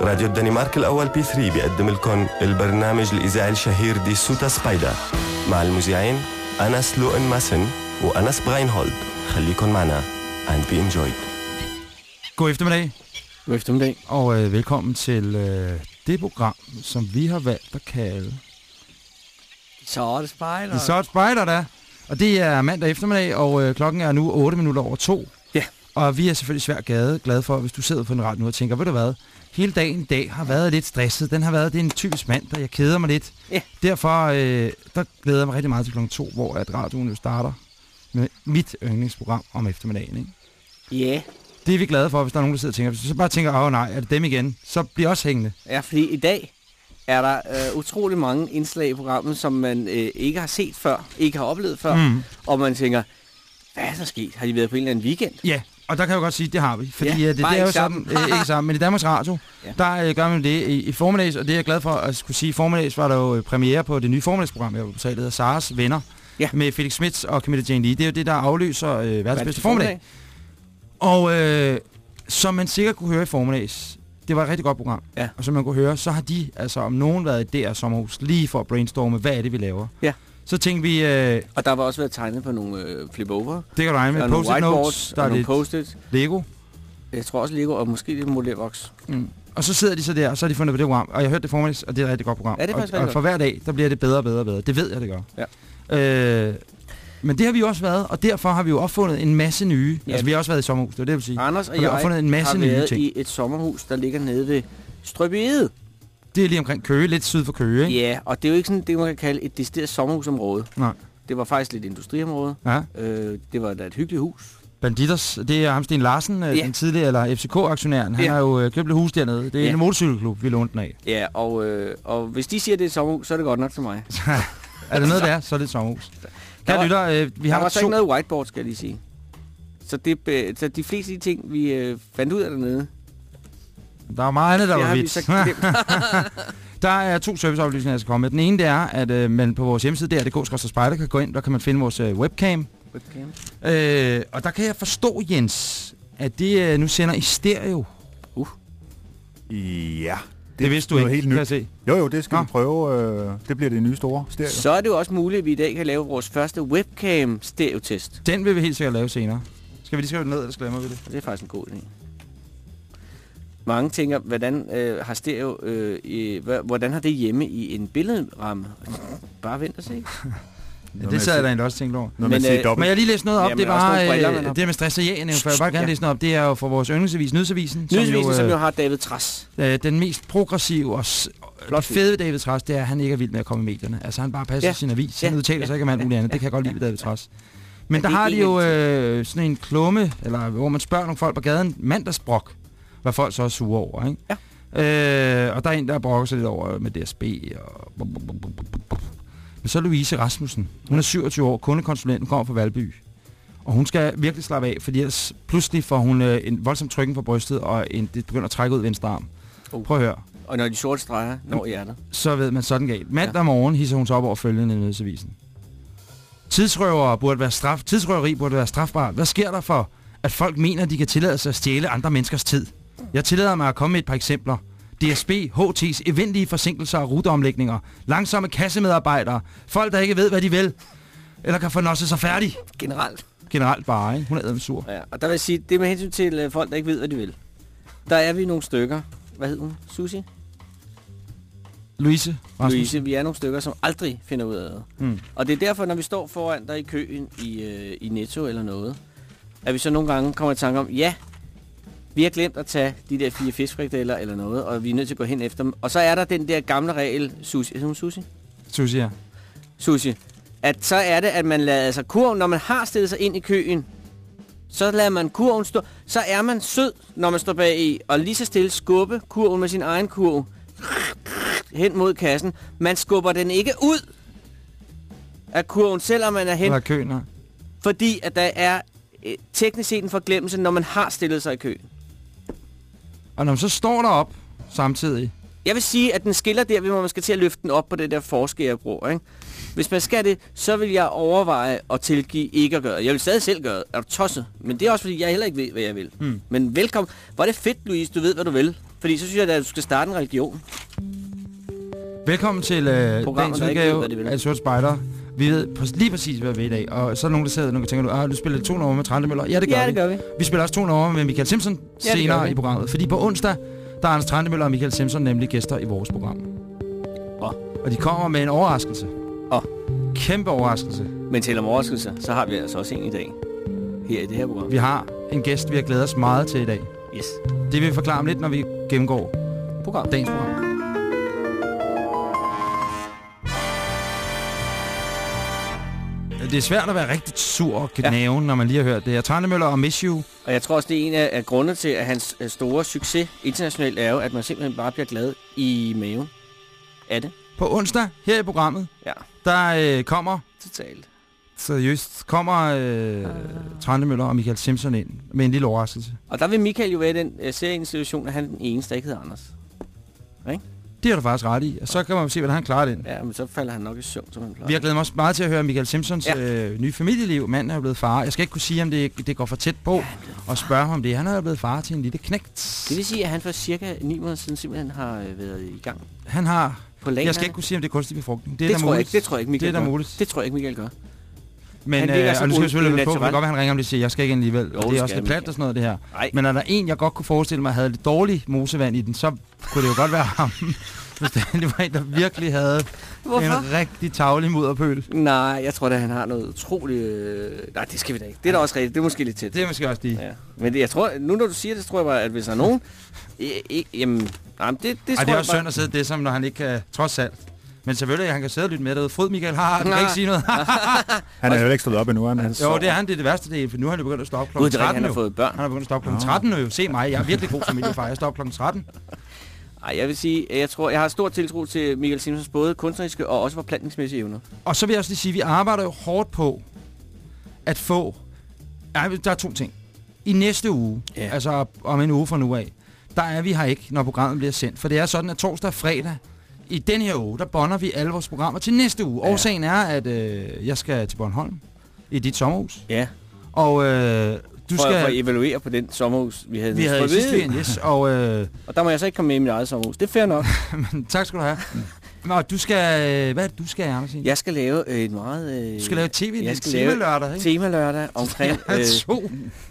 راديو الدنمارك الأول بي 3 بيقدم لكم البرنامج الإذاعي الشهير دي سوتا سبايدر مع المذيعين أنس لو ان ماسن وأنس براينهولد خليكم معنا اند بي enjoyed. God eftermiddag. God eftermiddag. Og ويلكم velkommen til øh, det program, som vi har valgt at kalde Så er det spejler. Det så et spejder, der. Og det er mandag eftermiddag, og øh, klokken er nu 8 minutter over to. Ja. Og vi er selvfølgelig svært glade, glade for, hvis du sidder på en radio nu og tænker, ved du hvad, hele dagen i dag har været lidt stresset. Den har været, det er en typisk mandag, jeg keder mig lidt. Ja. Derfor øh, der glæder jeg mig rigtig meget til klokken to, hvor at radioen jo starter med mit yndlingsprogram om eftermiddagen. Ikke? Ja. Det er vi glade for, hvis der er nogen, der sidder og tænker. Hvis du så bare tænker, åh nej, er det dem igen? Så bliver også hængende. ja, fordi i dag er der øh, utrolig mange indslag i programmet, som man øh, ikke har set før, ikke har oplevet før, Mm. og man tænker, hvad er der sket? Har de været på en eller anden weekend? Ja, og der kan jeg jo godt sige, det har vi. Fordi Ja, ja, det, det er jo sammen. sådan, øh, ikke sammen, men i Danmarks Radio, Ja. der øh, gør man det i, i formiddags, og det er jeg glad for at skulle sige. I formiddags var der jo øh, premiere på det nye formiddagsprogram, jeg var på, der hedder Saras Venner, Ja. med Felix Smits og Camilla Jane Lee. Det er jo det, der afløser øh, verdens bedste formiddag. formiddag. Og øh, som man sikkert kunne høre i formiddags, det var et rigtig godt program. Ja. Og som man kunne høre, så har de altså om nogen været i DR Sommerhus lige for at brainstorme, hvad er det, vi laver. Ja. Så tænkte vi, øh, Og der var også været tegnet på nogle øh, flip-over. det kan du regne med, post-it notes, der er nogle lidt post-it. Lego. Jeg tror også Lego, og måske lidt modelvoks. Mm. Og så sidder de så der, og så har de fundet på det program. Og jeg har hørt det formiddags, og det er et rigtig godt program. Ja, det er og, og for hver dag, der bliver det bedre og bedre og bedre. Det ved jeg, det gør. Ja. Øh, men det har vi jo også været, og derfor har vi jo opfundet en masse nye. Ja. Altså, vi har også været i sommerhus, det er det, jeg vil sige. Anders og Og vi har jeg fundet en masse har nye ting. i et sommerhus, der ligger nede ved Strøbede. Det er lige omkring Køge, lidt syd for Køge, ikke? Ja, og det er jo ikke sådan det, man kan kalde et decideret sommerhusområde. Nej. Det var faktisk lidt industriområde. Ja. Øh, det var da et hyggeligt hus. Banditers, det er ham Sten Larsen, ja. Ja. den tidligere, eller FCK-aktionæren. Han Ja. har jo øh, købt et hus dernede. Det er Ja. en motorcykelklub, vi lånte den af. Ja, og, øh, og hvis de siger, det er et sommerhus, så er det godt nok til mig. er der noget der, så er det et sommerhus. Der var- lytter, øh, vi Der har var så to... ikke noget whiteboard, skal jeg lige sige. Så, det, be- så de fleste af de ting, vi øh, fandt ud af dernede, Der er meget andet, der var vidt. Der er to serviceoplysninger, jeg skal komme med. Den ene det er, at øh, man på vores hjemmeside, der.dk, spejder, kan gå ind, der kan man finde vores øh, webcam. Webcam. Øh, og der kan jeg forstå, Jens, at det øh, nu sender i stereo. Ja. Det, vidste du ikke, helt kan nyt. jeg se. Jo, jo, det skal Nå. vi prøve. Øh, det bliver det nye store stereo. Så er det jo også muligt, at vi i dag kan lave vores første webcam stereotest. Den vil vi helt sikkert lave senere. Skal vi lige skrive det ned, eller glemmer vi det? Det er faktisk en god idé. Mange tænker, hvordan øh, har stereo, øh, i, hva- hvordan har det hjemme i en billedramme? Bare vent og se. Ja, det sad jeg da egentlig også tænkt over. Når Men, øh. Men jeg har lige læst noget op, Jamen, det var øh, det med stress og jægen, for jeg vil bare gerne Ja. læse noget op. Det er jo for vores yndlingsavis, Nyhedsavisen, Nyhedsvisen, som, som jo jo, har David Træs. øh, øh, den mest progressive og Flot fede David Træs, det er, at han ikke er vild med at komme i medierne. Altså han bare passer Ja. sin avis, han Ja. udtaler sig ikke om alt muligt andet. Det kan jeg godt lide ved David Træs. Men der er har de jo øh, sådan en klumme, eller hvor man spørger nogle folk på gaden, mandagsbrok, hvad folk så er sure over, ikke? Ja. Øh, og der er en, der brokker sig lidt over med DSB og... Men så er Louise Rasmussen. Hun er 27 år, kundekonsulent, hun kommer fra Valby. Og hun skal virkelig slappe af, fordi ellers pludselig får hun øh, en voldsom trykken på brystet, og en, det begynder at trække ud venstre arm. Oh. Prøv at høre. Og når de sorte streger når hjertet. Så ved man sådan galt. Mandag ja. morgen hisser hun sig op over følgende i nødsavisen. Tidsrøver burde være straf. Tidsrøveri burde være strafbart. Hvad sker der for, at folk mener, de kan tillade sig at stjæle andre menneskers tid? Jeg tillader mig at komme med et par eksempler. DSB, HT's eventlige forsinkelser og ruteomlægninger, langsomme kassemedarbejdere, folk, der ikke ved, hvad de vil, eller kan fornosse sig færdig. Generelt. Generelt bare, ikke? Hun er sur. Ja, og der vil jeg sige, det er med hensyn til øh, folk, der ikke ved, hvad de vil. Der er vi nogle stykker. Hvad hed hun? Susi? Louise Rasmussen. Louise, vi er nogle stykker, som aldrig finder ud af det. Mm. Og det er derfor, når vi står foran dig i køen i, øh, i Netto eller noget, at vi så nogle gange kommer i tanke om, ja, vi har glemt at tage de der fire fiskfrikadeller eller noget, og vi er nødt til at gå hen efter dem. Og så er der den der gamle regel, Susi, er hun Susi? Susie, ja. Susi, at så er det, at man lader altså kurven, når man har stillet sig ind i køen, så lader man kurven stå. Så er man sød, når man står bag i, og lige så stille skubbe kurven med sin egen kurv hen mod kassen. Man skubber den ikke ud af kurven, selvom man er hen, Eller køen, fordi at der er øh, teknisk set en forglemmelse, når man har stillet sig i køen. Og når man så står derop samtidig, Jeg vil sige, at den skiller der, hvor man skal til at løfte den op på det der forskærebro, ikke? Hvis man skal det, så vil jeg overveje at tilgive ikke at gøre det. Jeg vil stadig selv gøre det. Er du tosset? Men det er også, fordi jeg heller ikke ved, hvad jeg vil. Hmm. Men velkommen. Hvor er det fedt, Louise, du ved, hvad du vil. Fordi så synes jeg, at du skal starte en religion. Velkommen til øh, Programmet, dagens udgave af Sort Spider. Vi ved lige præcis, hvad vi er i dag. Og så er der nogen, der sidder og tænker, ah, du spiller to numre med Trandemøller. Ja, det gør ja, vi. det gør vi. Vi spiller også to numre med Michael Simpson Ja, senere vi. i programmet. Fordi på onsdag, der er Anders Trandemøller og Michael Simpson nemlig gæster i vores program. Åh. Og de kommer med en overraskelse. Åh. Kæmpe overraskelse. Men til om overraskelser, så har vi altså også en i dag. Her i det her program. Vi har en gæst, vi har glædet os meget til i dag. Yes. Det vil vi forklare om lidt, når vi gennemgår Program. dagens program. Det er svært at være rigtig sur og gnaven, ja. når man lige har hørt det. Jeg Trandemøller og Miss You. Og jeg tror også, det er en af, af grundene til, at hans øh, store succes internationalt er jo, at man simpelthen bare bliver glad i maven af det. På onsdag her i programmet, Ja, der øh, kommer, totalt. seriøst, kommer øh, Trandemøller og Michael Simpson ind med en lille overraskelse. Og der vil Michael jo være i den uh, serieinstitution, at han er den eneste, der ikke hedder Anders. Det har du faktisk ret i. Og så kan man se, hvordan han klarer den. Ja, men så falder han nok i søvn, som han plejer. Vi har glædet os meget til at høre Michael Simpsons Ja. ja. øh, nye familieliv. Manden er jo blevet far. Jeg skal ikke kunne sige, om det, det går for tæt på og spørge ham om det. Han er jo blevet far til en lille knægt. Det vil sige, at han for cirka 9 måneder siden simpelthen har øh, været i gang Han har... på. Jeg skal ikke kunne sige, om det er kunstig befrugtning. Det, det, er da tror jeg ikke, det tror jeg ikke, Michael Det er gør. muligt. Det tror jeg ikke, Michael gør. Men Han øh, og nu skal jeg selvfølgelig være på, for det kan godt være, han ringer om det og siger, jeg skal ikke ind alligevel. Jo, det det er også lidt plat og sådan noget, det her. Nej, Men er der en, jeg godt kunne forestille mig, havde lidt dårlig mosevand i den, så kunne det jo godt være ham. Hvis det var en, der virkelig havde Hvorfor? en rigtig tavlig mudderpøl. Nej, jeg tror da, han har noget utroligt... Øh... Nej, det skal vi da ikke. Det er da også rigtigt. Det er måske lidt tæt. Det er måske også lige. Ja. Men det, jeg tror, nu når du siger det, så tror jeg bare, at hvis der er nogen... I, I, jamen, nej, det, det, Ej, det er også bare... synd at sidde det, som når han ikke kan, trods alt. Men selvfølgelig, han kan sidde og lytte med derude. Fryd Michael har, du kan ikke sige noget. Han er jo ikke stået op endnu, han. Han jo, det er han, det er det værste del, for nu har han jo begyndt at stoppe Gud, kl. det er rigtigt, 13 han har fået børn. Han har begyndt at stoppe kl. Nå. 13 nu jo. Se mig, jeg er virkelig god familiefar. Jeg stopper kl. 13. Ej, jeg vil sige, at jeg tror, jeg har stor tiltro til Michael Simpsons både kunstneriske og også forplantningsmæssige evner. Og så vil jeg også lige sige, at vi arbejder jo hårdt på at få... Ej, der er to ting. I næste uge, Ja. altså om en uge fra nu af, der er vi her ikke, når programmet bliver sendt. For det er sådan, at torsdag og fredag i den her uge, der bonder vi alle vores programmer til næste uge. Ja. Årsagen er, at øh, jeg skal til Bornholm i dit sommerhus. Ja, Og øh, du for, for at skal... evaluere på den sommerhus, vi havde. Vi havde sidste weekend, yes. Og øh, Og der må jeg så ikke komme med i mit eget sommerhus. Det er fair nok. men, tak skal du have. Nå, du skal... Hvad er det, du skal, Andersen? Jeg skal lave øh, et meget... Øh, Du skal lave tv, jeg skal lave tema-lørdag, ikke? tema lørdag omkring øh,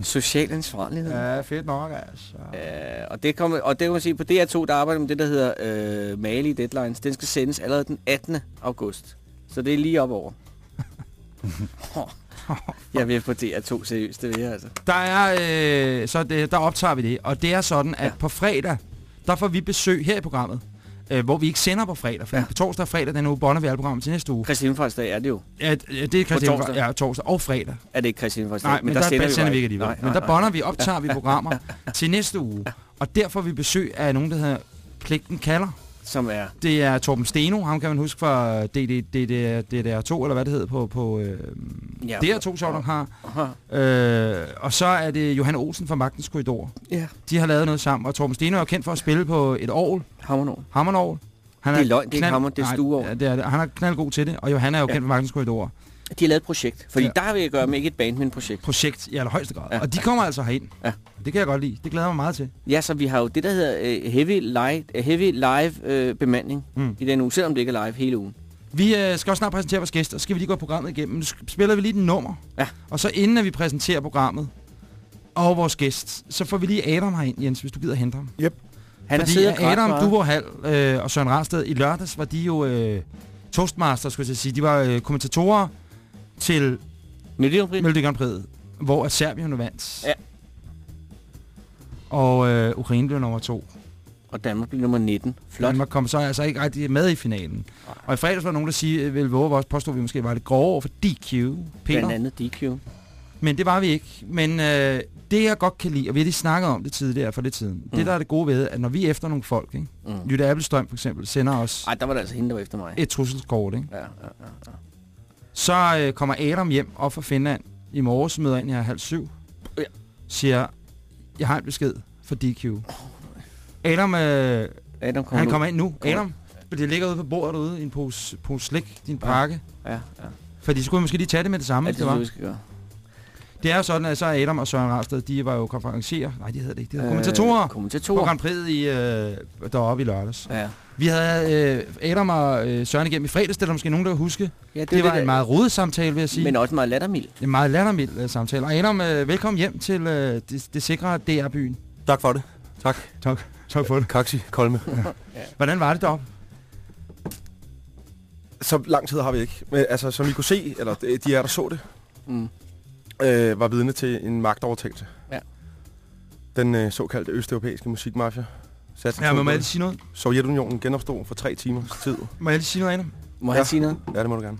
social ansvarlighed. Ja. Ja, fedt nok, altså. Øh, og det kommer, og det kan man sige, på DR2, der arbejder med det, der hedder øh, Mali Deadlines. Den skal sendes allerede den 18. august. Så det er lige op over. jeg vil på DR2 seriøst, det vil jeg altså. Der er, øh, så det, der optager vi det, og det er sådan, at ja. på fredag, der får vi besøg her i programmet, øh, hvor vi ikke sender på fredag, for Ja. på torsdag og fredag, den uge bonder vi alle programmet til næste uge. Kristi Himmelfartsdag er det jo. Ja, det er Christian, torsdag? ja, torsdag og fredag. Er det ikke Kristi Himmelfartsdag? Nej, men, men der, der sender vi ikke bare alligevel. Nej, Men nej, der nej. bonder vi, optager vi programmer til næste uge, og der får vi besøg af nogen, der hedder Pligten Kalder. Som er... Det er Torben Steno, ham kan man huske fra DD, DD, DDR2, eller hvad det hedder på, på øh, Ja, DR2, sjovt nok har. Øh, og så er det Johan Olsen fra Magtens Korridor. Ja, De har lavet noget sammen, og Torben Steno er kendt for at spille på et orgel, Hammernorm. Hammernorgel. Han Det er løgn, det er ikke hammer, det er stueorgel. Ja, det er. Han er knaldgod til det, og Johan er jo ja. kendt for Magtens Korridor. De har lavet et projekt. Fordi Ja. der har vi at gøre med ikke et band, men et projekt. Projekt i allerhøjeste grad. Ja. Og de kommer altså herind. Ja. Det kan jeg godt lide. Det glæder jeg mig meget til. Ja, så vi har jo det, der hedder uh, heavy, light, uh, heavy live uh, bemanding Mm. i den uge, selvom det ikke er live hele ugen. Vi øh, skal også snart præsentere vores gæster, så skal vi lige gå programmet igennem. Nu spiller vi lige den nummer. Ja. Og så inden at vi præsenterer programmet og vores gæst, så får vi lige Adam herind, Jens, hvis du gider hente ham. Han Fordi grædt Adam. Duborg Hall øh, og Søren Rarsted i lørdags var de jo øh, toastmaster, skulle jeg sige. De var øh, kommentatorer til Melodi Grand Prix. Melodi Grand Prix, hvor at Serbien jo vandt. Ja. Og øh, Ukraine blev nummer to. Og Danmark blev nummer 19. Flot. Danmark kom så altså ikke rigtig med i finalen. Og i fredags var nogen, der sige, vil våge os påstod, at vi måske var lidt grove over for DQ, Blandt Peter. andet DQ. Men det var vi ikke. Men øh, det jeg godt kan lide, og vi har lige snakket om det tidligere for det tiden, mm. det der er det gode ved, at når vi er efter nogle folk, ikke? Mm. Jytte Appelstrøm for eksempel, sender os Ej, der var det altså hende, der var efter mig. et trusselskort, ikke? Ja, ja, ja, ja. Så øh, kommer Adam hjem op fra Finland i morges, møder ind her halv syv. Ja. Siger, jeg har en besked for DQ. Adam øh, Adam kommer Han nu. kommer ind nu. Kommer. Adam, det ligger ude på bordet derude i en pose, pose slik, din pakke. Ja, ja. Fordi så skulle vi måske lige tage det med det samme, ja det det var. skal gøre. Det er jo sådan, at så er Adam og Søren Rarsted, de var jo konferencier. Nej, de hedder det ikke. De hedder kommentatorer Øh, på kommentatorer. Grand Prix i, øh, deroppe i lørdags. Ja. Vi havde øh, Adam og øh, Søren igennem i fredags, det er der måske nogen, der kan huske. ja Det, det var der- en meget rodet samtale, vil jeg sige. Men også meget lattermild. En meget lattermild øh, samtale. Og Adam, øh, velkommen hjem til øh, det, det sikre DR-byen. Tak for det. Tak. Tak. Tak for det. Kaksi, Kolme. Hvordan var det deroppe? Så lang tid har vi ikke. Men, altså, som I kunne se, eller de de er der så det, Mm. Øh, var vidne til en magtovertagelse. Ja. Den øh, såkaldte østeuropæiske musikmafia. satte Ja, men må jeg lige sige noget? Sovjetunionen genopstod for tre timers tid. Må jeg lige sige noget, Adam? Må Ja. han sige noget? Ja, det må du gerne.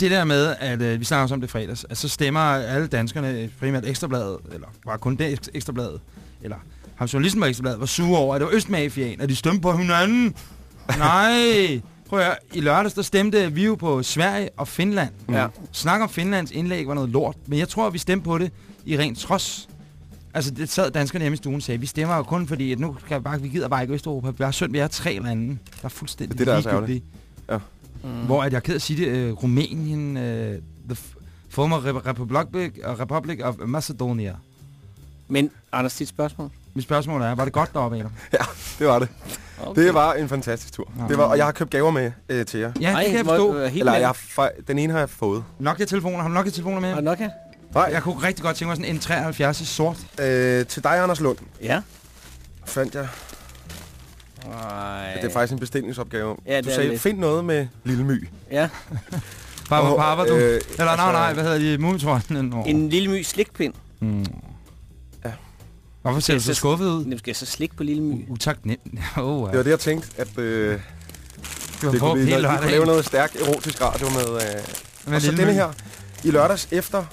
Det der med, at øh, vi snakker også om det fredags, at så stemmer alle danskerne, øh, primært Ekstrabladet, eller bare kun det Eks- Ekstrabladet, eller ham journalisten på Ekstrabladet, var sure over, at det var Østmafiaen, at de stemte på hinanden. Nej! Prøv at høre, i lørdags, der stemte vi jo på Sverige og Finland. Ja. Snak om Finlands indlæg var noget lort, men jeg tror, at vi stemte på det i rent trods. Altså, det sad danskerne hjemme i stuen og sagde, vi stemmer jo kun fordi, at nu kan vi bare, vi gider bare ikke Østeuropa. Vi er synd, vi er tre lande, der er fuldstændig Det er det, der er så ligegyldige. Mm. Hvor at jeg er ked af at sige det, øh, Rumænien, øh, the former Re- Republic, uh, Republic of Macedonia. Men, Anders, dit spørgsmål? Mit spørgsmål er, var det godt deroppe, Adam? Det var det. Okay. Det var en fantastisk tur. Ja. Det var, og jeg har købt gaver med øh, til jer. Ja, Ej, det kan jeg forstå. øh, helt Eller jeg har den ene har jeg fået. Nokia-telefoner, har du Nokia-telefoner med? Har du nok her? Nej, Jeg kunne rigtig godt tænke mig sådan en 73 i sort. øh, til dig, Anders Lund, Ja. fandt jeg. Ej. Det er faktisk en bestillingsopgave. Ja, det du sagde, lidt. find noget med Lille My. Ja. Papa, papa, du. øh, Eller nej, altså- nej, hvad hedder de? Mumitrollen? En lille my slikpind. Mm. Ja. Hvorfor ser du så skuffet ud? Skal jeg så slikke på lille my. Utaknem. Oh, Det var det, jeg tænkte, at øh, det var det kunne, vi, vi kunne lave noget stærkt erotisk radio med. Øh. Med Og så denne My. her, i lørdags efter,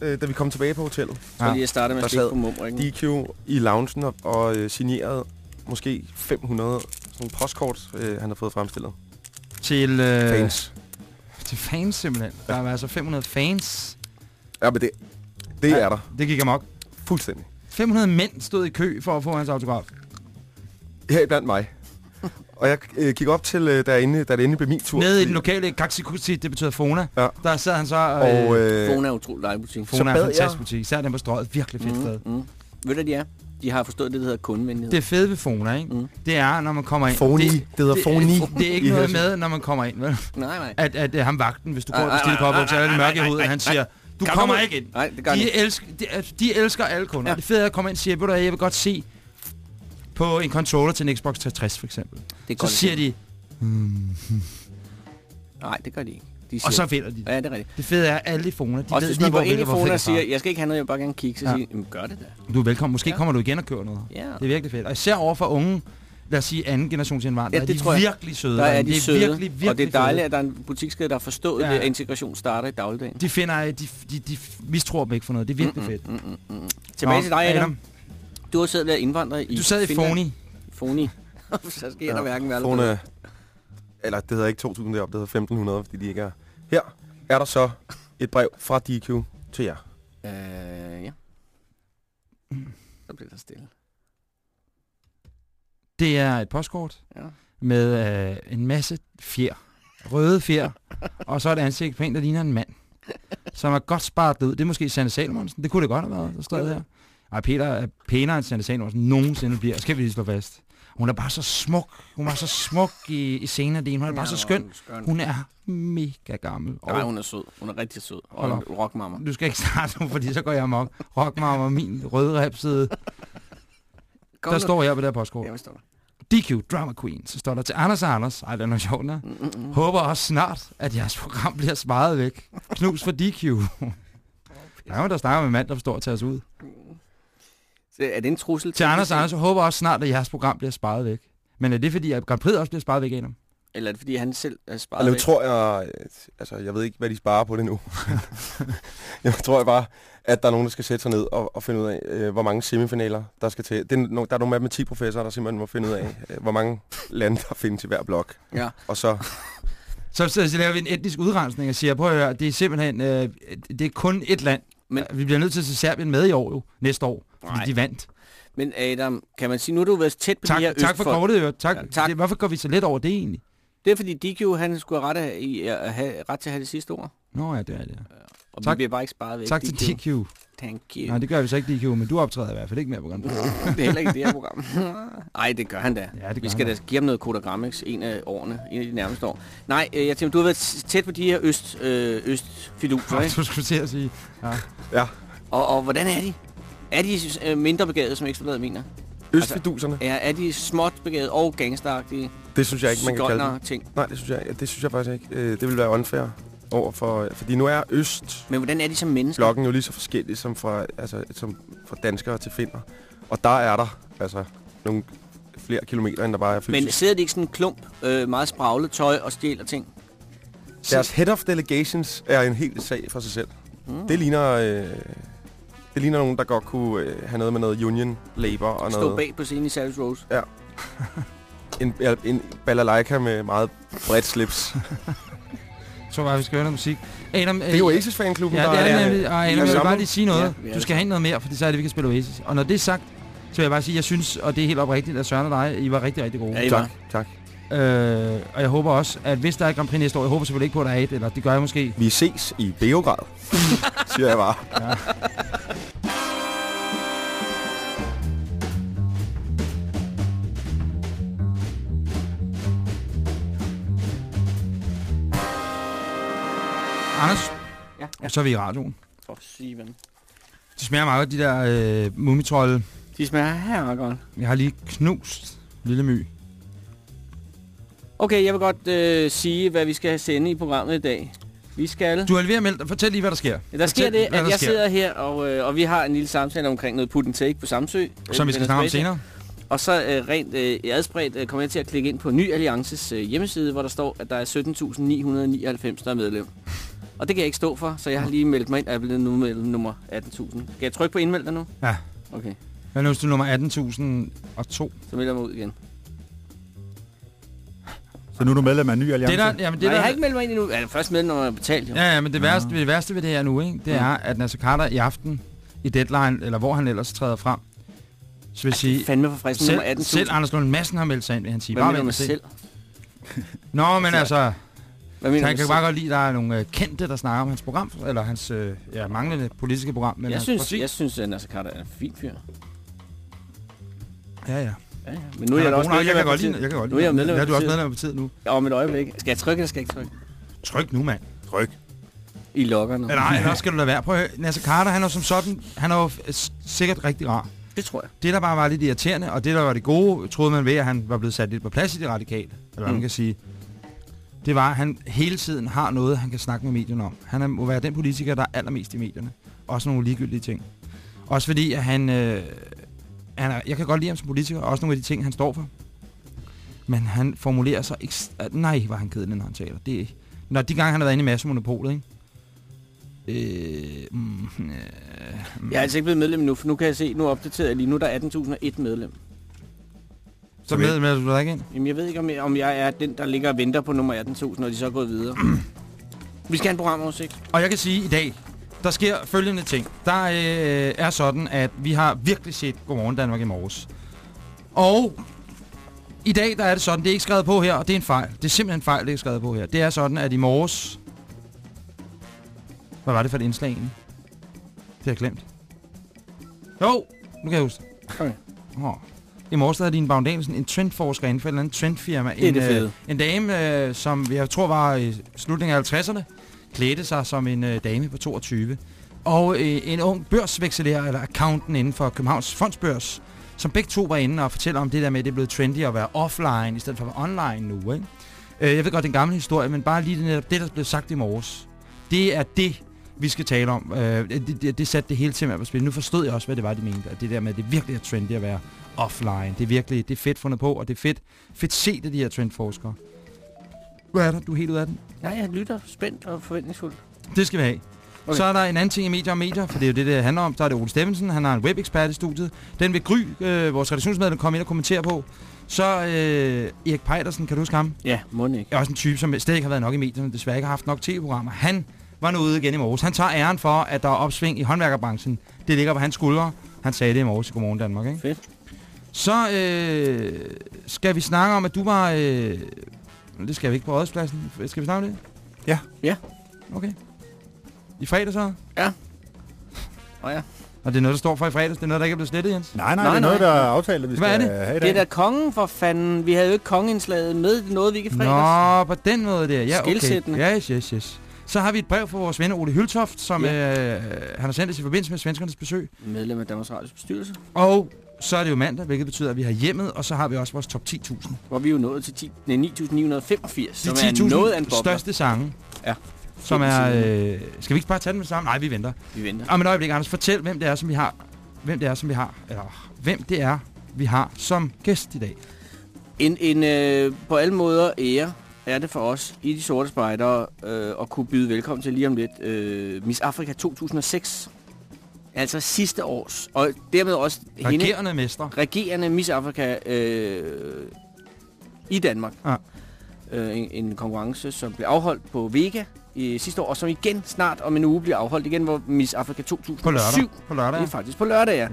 øh, da vi kom tilbage på hotellet, Så Ja. lige at starte med Der at slikke sad på mumringen. DQ i loungen og, og øh, signerede måske 500 sådan postkort, øh, han har fået fremstillet. Til, øh, Fans. til fans simpelthen. Der var altså 500 fans. Ja, men det, det er der. Det gik amok. Fuldstændig. 500 mænd stod i kø for at få hans autograf. Her blandt mig. Og jeg øh, gik op til, øh, derinde, da det endelig blev min tur. Nede i den lokale Kaksikuti, det betyder Fona. Ja. Der sad han så... Og øh, øh, Fona er utrolig dejlig butik. så Fona er en fantastisk jeg- butik. Især den på strøget. Virkelig fedt sted. Mm, mm. Ved du, de er? De har forstået det, der hedder kundevenlighed. Det fede ved Fona, ikke? Mm. Det er, når man kommer ind... Foni. Det, Det hedder det, Foni. det er ikke noget med, når man kommer ind, vel? Nej, nej. At, at, at ham vagten, hvis du går Ej, og ej, bestiller ej, påbukser, ej, er lidt ej, mørk i ej, hovedet, ej, han ej. siger, du kommer du- ikke ind. Nej, det gør de. De, elsker, de, de elsker alle kunder. Ja. Det fede er at komme ind og sige, ved du jeg vil godt se på en controller til en Xbox 360 for eksempel. Det Så siger de, Nej, det gør de ikke. De og så siger, vinder de. ja, det er rigtigt. Det fede er, at alle i Fona, de Også ved lige, hvor hvilket hvor og siger, jeg skal ikke have noget, jeg vil bare gerne kigge, så Ja. siger de, "Jamen, gør det da. Du er velkommen. Måske Ja. kommer du igen og køber noget. Ja. Det er virkelig fedt. Og især over for unge, lad os sige anden generations indvandrere, Ja, ja, det de tror er jeg. virkelig søde. Der er de det er søde, virkelig, virkelig og det er dejligt, fede. at der er en butikskæde, der har forstået, Ja. ja. at integration starter i dagligdagen. De finder, de, de, de mistror dem ikke for noget. Det er virkelig fedt. Mm, mm, mm. Tilbage Nå, til dig, Adam. Du har siddet der indvandrer i Du sad i Finland. Foni. Foni. så sker der hverken værre. Fona, eller det hedder ikke 2000 deroppe, det hedder 1500, fordi de ikke er. Her er der så et brev fra DQ til jer. Øh, ja. Så bliver der stille. Det er et postkort Ja. med øh, en masse fjer. Røde fjer. og så et ansigt på en, der ligner en mand. Som er godt sparet ud. Det er måske Sanne Salomonsen. Det kunne det godt have været, der stod her. Ej, Peter er pænere end Sanne Salomonsen nogensinde bliver. Skal vi lige slå fast. Hun er bare så smuk. Hun var så smuk i, i scenerne. Hun er bare så skøn. Hun er mega gammel. Og Nej, hun er sød. Hun er rigtig sød. Og rockmamma. du skal ikke starte nu, fordi så går jeg amok. Rockmamma, min rødrepsede. Kom Der nu. står her på det her postkort. Ja, hvad står der? DQ Drama Queen. Så står der til Anders og Anders. Ej, det er noget sjovt, der. Mm, mm, mm. Håber også snart, at jeres program bliver sparet væk. Knus for DQ. Der er jo der snakker med en mand, der forstår at tage os ud. Så er det en trussel Til Anders og Anders, håber også snart, at jeres program bliver sparet væk. Men er det fordi, at Grand Prix også bliver sparet væk dem? Eller er det fordi, han selv er Og sparet nu væk? tror jeg, altså jeg ved ikke, hvad de sparer på det nu. jeg tror jeg bare, at der er nogen, der skal sætte sig ned og, og finde ud af, øh, hvor mange semifinaler der skal til. Det er, no, der er nogle matematikprofessorer, der simpelthen må finde ud af, øh, hvor mange lande, der findes i hver blok. Ja. Og så, Så, så, så laver vi en etnisk udrensning og siger, prøv at høre, det er simpelthen, øh, det er kun et land. Men- vi bliver nødt til at se Serbien med i år jo, næste år, fordi Nej. de vandt. Men Adam, kan man sige, nu har du været tæt på Tak, de her tak for kortet, jo. Tak. Ja, tak. Det, hvorfor går vi så let over det egentlig? Det er fordi Dikio, han skulle have ret, af- i, at have, ret til at have det sidste ord. Nå ja, det er det. Og Tak. vi bliver bare ikke sparet væk. Tak til DQ. Thank you. Nej, det gør vi så ikke DQ, men du optræder i hvert fald ikke mere på Prix. det er heller ikke det her program. Nej, det gør han da. Ja, det gør Vi skal han da give ham noget Kodagrammex en af årene, en af de nærmeste år. Nej, øh, jeg tænker, du har været tæt på de her øst, øh, østfiduser, ikke? du skulle til at sige. Ja. Ja. Og, og hvordan er de? Er de øh, mindre begavede, som Ekstrabladet mener? Østfiduserne, Er, er de småt begavede og gangsteragtige? det synes jeg ikke, man kan kalde dem. ting. Nej, det synes jeg, det synes jeg faktisk ikke. Øh, Det vil være unfair over for... Fordi nu er Øst Men hvordan er de som mennesker? blokken jo lige så forskellig som fra, altså, som fra danskere til finder. Og der er der altså nogle flere kilometer, end der bare er fysisk. Men sidder de ikke sådan en klump, øh, meget spraglet tøj og stjæler ting? Deres head of delegations er en helt sag for sig selv. Mm. Det ligner... Øh, det ligner nogen, der godt kunne øh, have noget med noget union labor og Stå noget... bag på scenen i Savage Rose. En, ja, en balalaika med meget bredt slips. Så var vi skal høre noget musik. Adam, Det er jo Oasis-fanklubben, Ja, der er det er... nemlig. Og Adam, jeg vil bare lige sige noget. Ja, Du skal have noget mere, for så er det, vi kan spille Oasis. Og når det er sagt, så vil jeg bare sige, at jeg synes, og det er helt oprigtigt, at Søren og dig, I var rigtig, rigtig gode. Ja, I Tak, var. tak. Øh, og jeg håber også, at hvis der er Grand Prix næste år, jeg håber selvfølgelig ikke på, at der er et, eller det gør jeg måske. Vi ses i Beograd, siger jeg bare. Anders, Ja, og så er vi i radioen. For syven. Det smager meget de der øh, mumitrolde. De smager her godt. Jeg har lige knust lille my. Okay, jeg vil godt øh, sige, hvad vi skal sende i programmet i dag. Vi skal... Du at melde dig. Fortæl lige, hvad der sker. Ja, der sker Fortæl, det, hvad at jeg sker. sidder her, og, øh, og vi har en lille samtale omkring noget put and take på Samsø. Som vi skal snakke om senere. Og så øh, rent øh, adspredt øh, kommer jeg til at klikke ind på Ny Alliances øh, hjemmeside, hvor der står, at der er 17.999, der er medlem. Og det kan jeg ikke stå for, så jeg har lige meldt mig ind, og jeg er blevet nu med nummer 18.000. Skal jeg trykke på indmeld dig nu? Ja. Okay, Hvad nu, hvis du er nummer 18.002? så melder jeg mig ud igen. Så nu er du medlem af en ny alliance? Det der, jamen, det Nej, der, jeg har ikke meldt mig ind endnu. Jeg er først med, når jeg er betalt, jo. Ja, ja, men det værste, det værste ved det her nu, ikke, det Mm. er, at Nasser Carter i aften i Deadline, eller hvor han ellers træder frem, så vil er sige, fandme for frisk selv, nummer 18.000. selv Anders Lund Madsen har meldt sig ind, vil han sige. Hvad Bare mener du vent med se. selv? Nå, men altså, Hvad mener han du kan bare godt lide, at der er nogle øh, kendte, der snakker om hans program, eller hans øh, ja, manglende politiske program. Men? Jeg synes, jeg synes, at Nasser Carter er en fin fyr. Ja, ja. Ja, ja. Men nu er jeg da også jeg medlem kan af godt lide, partiet. jeg kan godt Nu er jeg medlem af Ja, du også medlem af partiet nu. Om et øjeblik. Skal jeg trykke, eller skal jeg ikke trykke? Tryk nu, mand. Tryk. I lokkerne. Nej, eller også skal du lade være. Prøv at høre, Nasser Carter, han er som sådan, han er jo sikkert rigtig rar. Det tror jeg. Det, der bare var lidt irriterende, og det, der var det gode, troede man ved, at han var blevet sat lidt på plads i det radikale, eller hvad Mm. man kan sige, det var, at han hele tiden har noget, han kan snakke med medierne om. Han er, må være den politiker, der er allermest i medierne. Også nogle ligegyldige ting. Også fordi, at han... Øh, han er, jeg kan godt lide ham som politiker, og også nogle af de ting, han står for. Men han formulerer sig... Nej, var han kedelig, når han taler. Det. Når de gange, han har været inde i massemonopolet, ikke? Øh, mm, øh, mm. Jeg er altså ikke blevet medlem nu, for nu kan jeg se, nu opdaterer jeg lige, nu er der 18.001 medlem. Så med, med, du der ikke ind? Jamen, jeg ved ikke, om jeg, om jeg er den, der ligger og venter på nummer 18.000, når de så er gået videre. Vi skal have en programoversigt. Og jeg kan sige, at i dag, der sker følgende ting. Der øh, er sådan, at vi har virkelig set Godmorgen Danmark i morges. Og i dag, der er det sådan, det er ikke skrevet på her, og det er en fejl. Det er simpelthen en fejl, det er ikke skrevet på her. Det er sådan, at i morges... Hvad var det for et indslag egentlig? Det har jeg glemt. Jo, nu kan jeg huske det. Okay. Åh. I morges havde Line Bavn Danielsen en trendforsker inden for et eller andet trendfirma. Det er en, det øh, en dame, øh, som jeg tror var i slutningen af 50'erne, klædte sig som en øh, dame på 22. Og øh, en ung børsvekselærer, eller accountant inden for Københavns Fondsbørs, som begge to var inde og fortæller om det der med, at det er blevet trendy at være offline, i stedet for at være online nu. Ikke? Øh, jeg ved godt, det er en gammel historie, men bare lige det, netop, det der blev sagt i morges. Det er det, vi skal tale om. Øh, det, det, det satte det hele med på spil. Nu forstod jeg også, hvad det var, de mente. At det der med, at det virkelig er trendy at være offline. Det er virkelig det er fedt fundet på, og det er fedt, fedt set af de her trendforskere. Hvad er der? Du er helt ud af den? Ja, jeg lytter spændt og forventningsfuld. Det skal vi have. Okay. Så er der en anden ting i medier og medier, for det er jo det, det handler om. Der er det Ole Steffensen, han har en webekspert i studiet. Den vil Gry, øh, vores redaktionsmedlem, komme ind og kommentere på. Så øh, Erik Pejdersen, kan du huske ham? Ja, må ikke. er også en type, som slet ikke har været nok i medierne, desværre ikke har haft nok tv-programmer. Han var nu ude igen i morges. Han tager æren for, at der er opsving i håndværkerbranchen. Det ligger på hans skuldre. Han sagde det i morges i Godmorgen Danmark, ikke? Fedt. Så øh, skal vi snakke om, at du var... Øh, det skal vi ikke på rådspladsen. Skal vi snakke om det? Ja. Ja. Okay. I fredag så? Og ja. Og det er noget, der står for i fredags. Det er noget, der ikke er blevet slettet, Jens. Nej, nej, Nej, det er noget, nej. der er aftalt, at vi Hvad er skal det? have i Det er da kongen for fanden. Vi havde jo ikke kongeindslaget med. Det nåede vi ikke i fredags. Nå, på den måde der. Ja, okay. Skelsættende. Ja, yes, yes, yes. Så har vi et brev fra vores ven Ole Hyltoft, som Ja. øh, han har sendt os i forbindelse med svenskernes besøg. Medlem af Danmarks Radios bestyrelse. Og så er det jo mandag, hvilket betyder, at vi har hjemmet, og så har vi også vores top 10.000. Hvor vi er jo nået til 10 nej, 9.985. De Som er noget af en 10.000 bobler. største sange. Ja. Som er... Øh, skal vi ikke bare tage med sammen? Nej, vi venter. Vi venter. Om et øjeblik, Anders, fortæl, hvem det er, som vi har. Hvem det er, som vi har. Eller, hvem det er, vi har som gæst i dag. En, en øh, på alle måder ære er det for os i de sorte spejdere øh, at kunne byde velkommen til lige om lidt øh, Miss Afrika 2006. Altså sidste års, og dermed også hende, Regerende mester. regerende Miss Afrika øh, i Danmark. Ja. Øh, en, en konkurrence, som blev afholdt på Vega i sidste år, og som igen snart om en uge bliver afholdt igen, hvor Miss Afrika 2007 På lørdag. På lørdag. det er faktisk på lørdag, ja.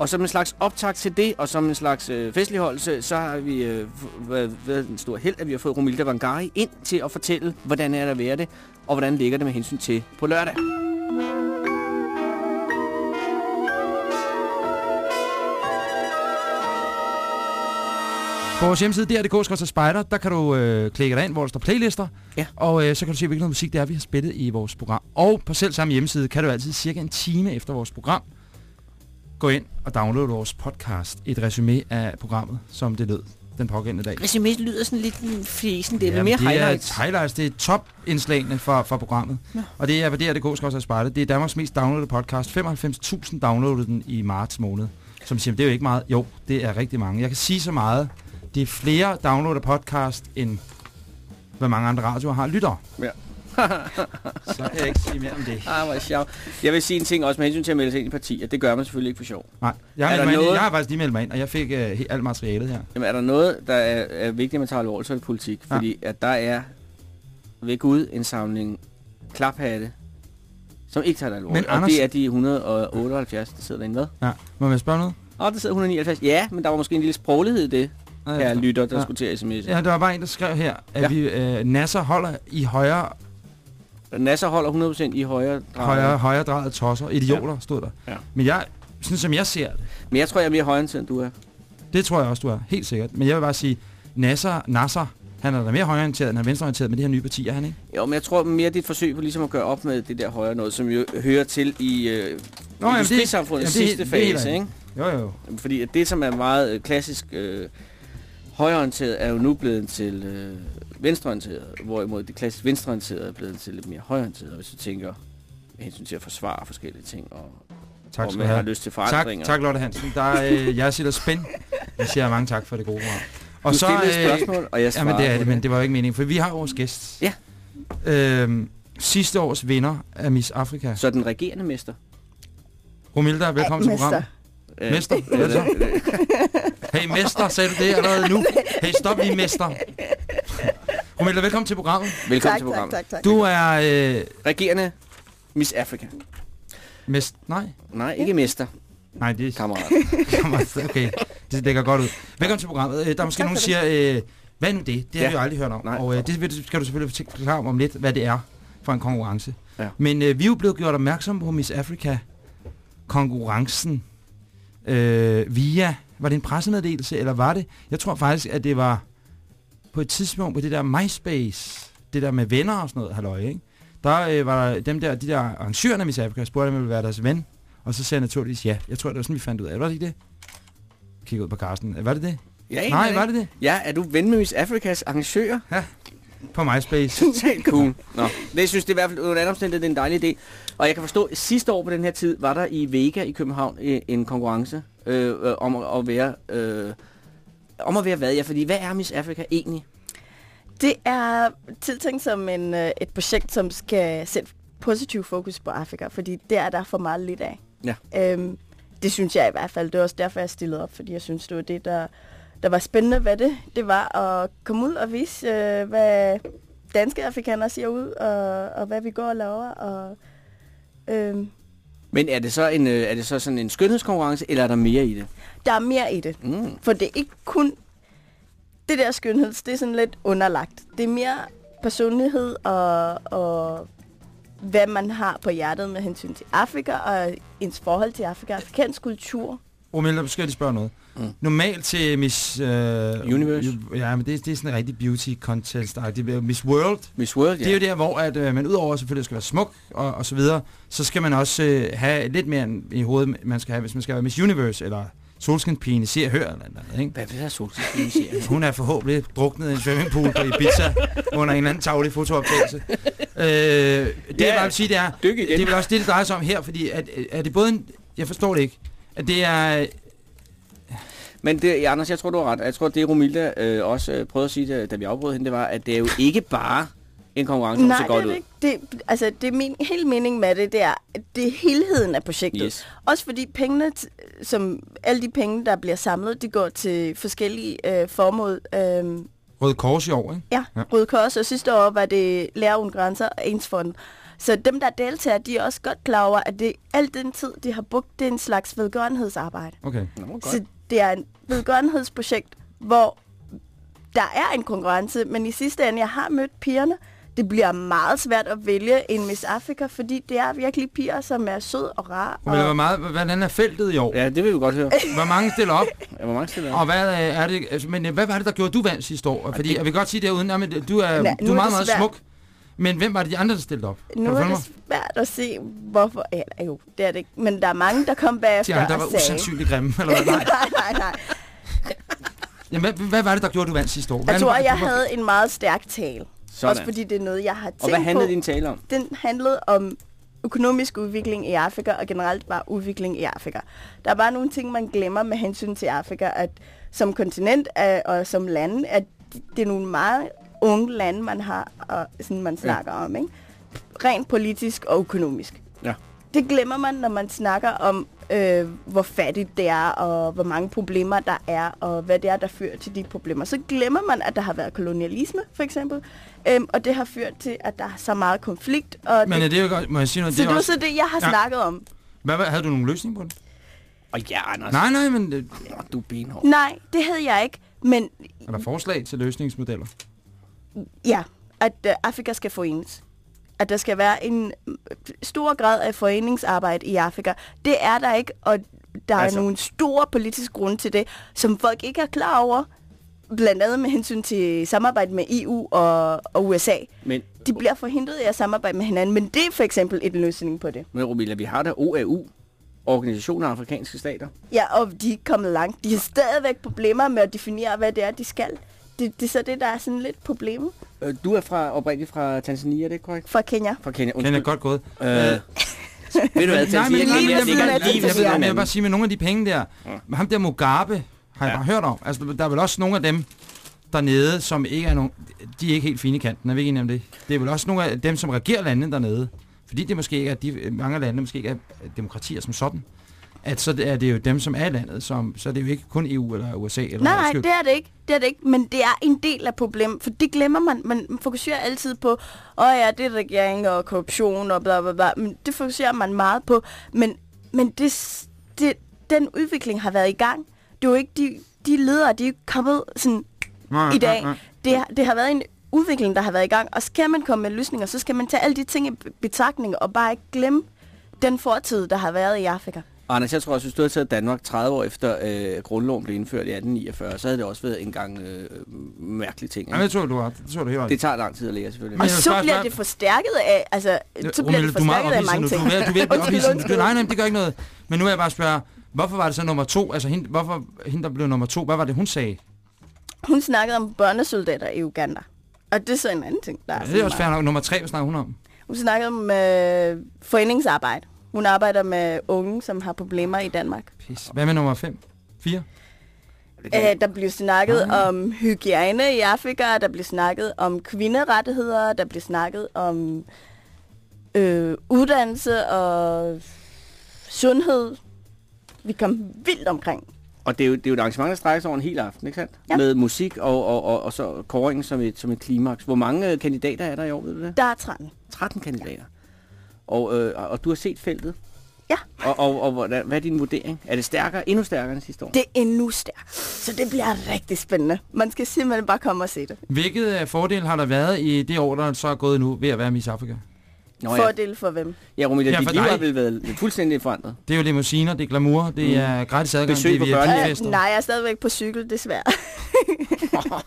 Og som en slags optag til det, og som en slags øh, festligholdelse, så har vi øh, været, været en stor held, at vi har fået Romilda Vangari ind til at fortælle, hvordan er det at være det, og hvordan ligger det med hensyn til på lørdag. På vores hjemmeside, dr.dk spider, der kan du øh, klikke dig ind, hvor der står playlister. Ja. Og øh, så kan du se, hvilken musik det er, vi har spillet i vores program. Og på selv samme hjemmeside kan du altid cirka en time efter vores program gå ind og downloade vores podcast. Et resume af programmet, som det lød den pågældende dag. Resumé lyder sådan lidt fesen, det er Jamen, mere det highlights. Er highlights. Det er topindslagene for, for programmet. Ja. Og det er på dr.dk spider. Det er Danmarks mest downloadede podcast. 95.000 downloadede den i marts måned. Som siger, det er jo ikke meget. Jo, det er rigtig mange. Jeg kan sige så meget. Det er flere downloadede podcast, end hvad mange andre radioer har lytter. Ja. så kan jeg ikke sige mere om det. Ah, hvor sjovt. Jeg vil sige en ting også med hensyn til at melde sig ind i partier. Det gør man selvfølgelig ikke for sjov. Nej, jeg har, Er der noget- jeg har faktisk lige meldt mig ind, og jeg fik he- alt materialet her. Jamen, er der noget, der er, er vigtigt, at man tager alvorligt, så det politik. Ja. Fordi at der er ved Gud en samling klaphatte, som ikke tager det alvorligt. Men og Anders- det er de 178, der sidder derinde. Hvad? Ja. Må jeg spørge noget? Åh, der sidder 179. Ja, men der var måske en lille sproglighed i det, her lytter, der Ja. skulle til at sms'e. Ja, der var bare en, der skrev her, at Ja. ja. vi, øh, Nasser holder i højre, Nasser holder 100% i højre drag. højre, højre drejet tosser. Idioter, stod der. Ja. Men jeg, sådan som jeg ser det, Men jeg tror, jeg er mere højreorienteret, end du er. det tror jeg også, du er. Helt sikkert. Men jeg vil bare sige, Nasser, Nasser, han er da mere højreorienteret, end han er venstreorienteret med de her nye partier, er han ikke? Jo, men jeg tror mere, det er et forsøg på ligesom at gøre op med det der højre noget, som jo hører til i øh, Nå, jamen, det- industrisamfundets jamen, det sidste det er helt fase, ikke? Jo, jo. Fordi det, som er meget øh, klassisk øh, højreorienteret, er jo nu blevet til øh, venstreorienteret, hvorimod det klassisk venstreorienterede er blevet til lidt mere højreorienteret, hvis du tænker med hensyn til at forsvare forskellige ting, og, Tak skal man du har have. lyst til Tak, forandringer. tak Lotte Hansen. Der er, øh, jeg siger spænd. Jeg siger mange tak for det gode program. Og du så, stillede et spørgsmål, og jeg svarede Jamen det er det, men det var jo ikke meningen, for vi har vores gæst. Ja. Øhm, sidste års vinder af Miss Afrika. Så den regerende mester. Romilda, velkommen til Mester. programmet. Øh, Mester, øh, så? øh, Hey mester, sagde du det allerede nu? Hey, stop lige mester. Romilda, velkommen til programmet. Velkommen Tak, til tak, programmet. tak, tak. Du er øh, Regerende Miss Africa. mest... Nej, Nej, ikke mester, nej, det er... kammerat. Kammerat, okay, det dækker godt ud. Velkommen til programmet. Øh, Der er måske Tak nogen, der siger, øh, hvad er nu det? Det har Ja. vi jo aldrig hørt om. Nej. Og øh, det skal du selvfølgelig forklare om lidt, hvad det er for en konkurrence. Ja. Men øh, vi er jo blevet gjort opmærksom på Miss Africa konkurrencen øh, via, var det en pressemeddelelse, eller var det? Jeg tror faktisk, at det var på et tidspunkt på det der MySpace, det der med venner og sådan noget, halløj, ikke? Der øh, var dem der, de der arrangørerne af Miss Africa, spurgte, om jeg ville være deres ven, og så sagde jeg naturligvis ja. Jeg tror, det var sådan, vi fandt ud af. Var det ikke det? Kig ud på Carsten. Var det det? Ja, Nej, var det det? Ja, er du ven med Miss Afrikas arrangører? På MySpace. Totalt cool. Nå, det synes det er i hvert fald under anden omstændighed, det er en dejlig idé. Og jeg kan forstå, at sidste år på den her tid, var der i Vega i København øh, en konkurrence øh, øh, om at, være... Øh, om at være hvad? Ja, fordi hvad er Miss Africa egentlig? Det er tiltænkt som en, øh, et projekt, som skal sætte positiv fokus på Afrika, fordi det er der for meget lidt af. Ja. Øhm, det synes jeg i hvert fald. Det er også derfor, jeg stillede op, fordi jeg synes, det var det, der, der var spændende ved det. Det var at komme ud og vise, øh, hvad danske afrikanere siger ud, og, og hvad vi går og laver. Og, øhm, Men er det så, en, øh, er det så sådan en skønhedskonkurrence, eller er der mere i det? Der er mere i det. Mm. For det er ikke kun... Det der skønheds, det er sådan lidt underlagt. Det er mere personlighed og, og hvad man har på hjertet med hensyn til Afrika og ens forhold til Afrika, afrikansk kultur. Romel, der skal jeg lige spørge noget. Mm. Normalt til Miss... Øh, Universe? Ja, men det, det er sådan en rigtig beauty contest. Er Miss World. Miss World, Ja. Det er jo der, hvor at, øh, man udover selvfølgelig skal være smuk og, og så videre, så skal man også øh, have lidt mere i hovedet, man skal have, hvis man skal være Miss Universe, eller solskinspigen, se og hør, eller noget, ikke? Hvad vil jeg solskinspigen siger? Hun er forhåbentlig druknet i en swimmingpool på Ibiza under en eller anden tavlig fotooptagelse. øh, det Ja, jeg bare vil sige, det er, det er vel også det, det drejer sig om her, fordi at, er det både en, jeg forstår det ikke, at det er, Men det, Anders, jeg tror, du har ret. Jeg tror, det Romilda øh, også øh, prøvede at sige, da, vi afbrød hende, det var, at det er jo ikke bare en konkurrence, om Nej, så det godt er ud. det ikke. Det, altså, det er min hele mening med det, det er, at det er helheden af projektet. Yes. Også fordi pengene, som alle de penge, der bliver samlet, de går til forskellige øh, formål. Øh, Røde Kors i år, ikke? ja, Ja. Røde Kors, og sidste år var det Lærer Uden Grænser og Ensfonden. Så dem, der deltager, de er også godt klar over, at det, al den tid, de har brugt, det er en slags velgørenhedsarbejde. Okay. Nå, godt. Så det er en velgørenhedsprojekt, hvor der er en konkurrence, men i sidste ende, jeg har mødt pigerne, det bliver meget svært at vælge en Miss Africa, fordi det er virkelig piger, som er sød og rar. Hvor Og meget, hvordan er feltet i år? Ja, det vil vi godt høre. Hvor mange stiller op? Ja, hvor mange stiller Og hvad øh, er det, altså, men øh, hvad var det, der gjorde, du vandt sidste år? Fordi det- jeg vil godt sige det uden, jamen, du er, Nej, du er er meget, det meget smuk. Men hvem var det de andre, der stillede op? Nu er det svært at se, hvorfor... Eller jo, det er det ikke. Men der er mange, der kom bagefter De andre var og sagde... usandsynligt grimme, eller hvad? Nej. nej, nej. Jamen, hvad, hvad var det, der gjorde, du vandt sidste år? Jeg Hvordan tror, var det, jeg du var- havde en meget stærk tale. Sådan. Også fordi det er noget, jeg har tænkt Og hvad handlede på. din tale om? Den handlede om økonomisk udvikling i Afrika, og generelt bare udvikling i Afrika. Der er bare nogle ting, man glemmer med hensyn til Afrika, at som kontinent øh, og som land, at det er nogle meget unge lande, man har, og sådan man snakker ja. om, ikke? Rent politisk og økonomisk. Ja. Det glemmer man, når man snakker om, øh, hvor fattigt det er, og hvor mange problemer der er, og hvad det er, der fører til de problemer. Så glemmer man, at der har været kolonialisme, for eksempel, øhm, og det har ført til, at der er så meget konflikt. Og Men det, er det jo godt, må jeg sige noget? så det er var også, så det, jeg har Ja. snakket om. hvad, hvad, havde du nogen løsning på det? Og ja, Anders. Nej, nej, men øh, du er benhård. Nej, det havde jeg ikke, men er der forslag til løsningsmodeller? Ja, at øh, Afrika skal forenes. At der skal være en øh, stor grad af foreningsarbejde i Afrika. Det er der ikke, og der Altså- er nogle store politiske grunde til det, som folk ikke er klar over. Blandt andet med hensyn til samarbejde med EU og, og USA. Men, De bliver forhindret i at samarbejde med hinanden, men det er for eksempel en løsning på det. men Romila, vi har da OAU, Organisationen af Afrikanske Stater. Ja, og de er kommet langt. De har stadigvæk problemer med at definere, hvad det er, de skal. Det, det er så det, der er sådan lidt problemet Øh, Du er fra, oprindeligt fra Tanzania, er det ikke korrekt? for Kenya. Fra Kenya. Den er godt gået. Øh, ved du hvad, Tanzania nej, men, lige jeg, ved siden af jeg, vil bare sige med nogle af de penge der, Ja. ham der Mugabe, har jeg Ja. bare hørt om. Altså, der er vel også nogle af dem dernede, som ikke er nogen, de er ikke helt fine i kanten, er vi ikke enige om det? Det er vel også nogle af dem, som regerer landene dernede, fordi det måske ikke er, de, mange af landene måske ikke er demokratier som sådan, at så er det jo dem, som er landet, som, så er det jo ikke kun EU eller USA. Eller Nej, nej, det er det ikke. Det er det ikke, men det er en del af problemet, for det glemmer man. Man fokuserer altid på, åh ja, det er regering og korruption og bla bla bla, men det fokuserer man meget på. Men, men det, det, den udvikling har været i gang. Det er jo ikke de, de ledere, de er kommet sådan Nej, i dag. nej, nej. Det, har- det har været en udvikling, der har været i gang, og skal man komme med løsninger, så skal man tage alle de ting i betragtning og bare ikke glemme den fortid, der har været i Afrika. Anders, jeg tror også, hvis du havde taget Danmark 30 år efter øh, grundloven blev indført i 1849, så havde det også været en gang øh, mærkelige ting. Jamen, Ikke? det tror du har. Det tror du helt. Det tager lang tid at lære, selvfølgelig. Men Og så bliver det forstærket af, altså, så bliver det er forstærket af mange ting. Du er ved- er at blive Nej, nej, det gør ikke noget. Men nu vil jeg bare spørge, hvorfor var det så nummer to? Altså, hende, hvorfor hende, der blev nummer to, hvad var det, hun sagde? Hun snakkede om børnesoldater i Uganda. Og det er så en anden ting, der er Ja, det er også fair nok. Nummer tre, hvad snakker hun om? Hun snakkede om øh, foreningsarbejde. Hun arbejder med unge, som har problemer i Danmark. Pis. Hvad med nummer fem? Fire? Det kan- Æh, der bliver snakket om hygiejne i Afrika, der bliver snakket om kvinderettigheder, der bliver snakket om øh, uddannelse og sundhed. Vi kom vildt omkring. Og det er, jo, det er jo et arrangement, der strækker sig over en hel aften, ikke sandt? Ja. Med musik og, og, og, og så kåringen som et, som et klimaks. Hvor mange øh, kandidater er der i år, ved du det? Der er 13. 13 kandidater. Og, øh, og- du har set feltet. Ja. Og, og, og hvordan, hvad er din vurdering? Er det stærkere, endnu stærkere end sidste år? Det er endnu stærkere. Så det bliver rigtig spændende. Man skal simpelthen bare komme og se det. Hvilket øh, fordel har der været i det år, der så er gået nu ved at være Miss Afrika? Nå, ja. Fordel for hvem? Ja, Romilla, Ja, dit for liv dig. har vel været fuldstændig forandret. Det er jo limousiner, det er glamour, det er gratis adgang, Besøg det er på via børnehjem. fester. Øh, nej, jeg er stadigvæk på cykel, desværre.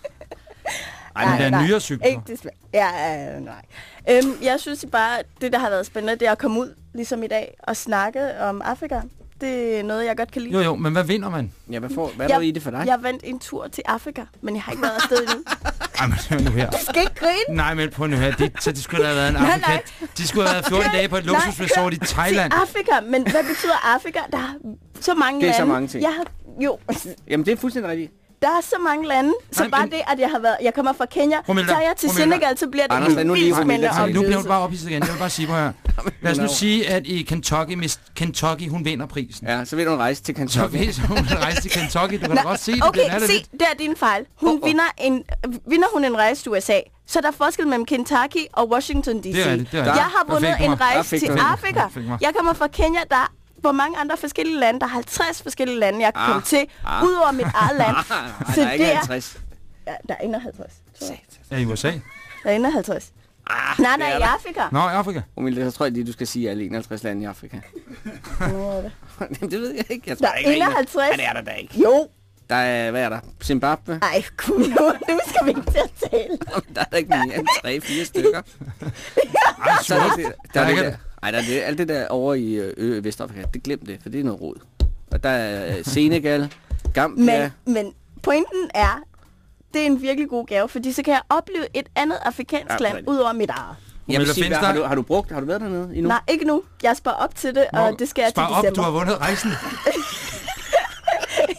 Ej, men der er nej, nyere cykler. Ikke desværre. Ja, øh, nej. Øhm, jeg synes bare, det der har været spændende, det er at komme ud, ligesom i dag, og snakke om Afrika. Det er noget, jeg godt kan lide. Jo, jo, men hvad vinder man? Ja, hvad, får, hvad er der i det for dig? Jeg vandt en tur til Afrika, men jeg har ikke været afsted endnu. Ej, men hør nu her. Du skal ikke grine. Nej, men prøv nu her. Det, så det skulle have været en Nej, Afrika. nej. De skulle have været 14 dage på et Nej, luksusresort i. Thailand. Til Afrika, men hvad betyder Afrika? Der er så mange Det er lande. så mange ting. Jeg har, jo, Jamen, det er fuldstændig rigtigt. Der er så mange lande. Så Nej, bare men- det, at jeg har været, jeg kommer fra Kenya, Romilda, tager jeg til. Senegal, så bliver det Anders, en vildt spændende nu bliver du bare ophidset igen. Jeg vil bare sige på her. Lad os nu sige, at i Kentucky, Miss Kentucky, hun vinder prisen. Ja, så vil du en rejse til Så Kentucky. hvis hun rejser til Kentucky, du kan da godt se det. Okay, se, lidt. det er din fejl. Hun Oh, oh. vinder, en, vinder hun en rejse til USA, så der er forskel mellem Kentucky og Washington D.C. Det rigtigt, det Jeg har vundet en rejse til. Afrika. Jeg kommer fra Kenya, der er hvor mange andre forskellige lande? Der er 50 forskellige lande, jeg kan Ah, komme til, ah. udover mit eget land. Ah, Så der er ikke det er- 50. Ja, der er 51. tror jeg. Ja, i USA. Der er 51. Ah, Nej, nej, er i der. Afrika. Nå, i Afrika. Romilda, så tror jeg lige, du skal sige alle 51 lande i Afrika. Er det. Det ved jeg ikke. Jeg tror Der er ikke, der 51. Ja, det er der da ikke. Jo. Der er, hvad er der? Zimbabwe? Ej, gud, nu, nu skal vi ikke til at tale. der er der ikke mere end 3-4 stykker. Ej, Så er der, det, der Der er er det ikke der, ej, der er det, alt det der over i øh, Ø- Vestafrika, det glem det, for det er noget rod. Og der er øh, Senegal, Gambia. Men, men pointen er, det er en virkelig god gave, fordi så kan jeg opleve et andet afrikansk Ja, land, ud over mit eget. Jeg vil sige, hvad, har, du, har du brugt, har du været dernede endnu? Nej, ikke nu. Jeg sparer op til det, og det skal jeg til Spar op, december. du har vundet rejsen.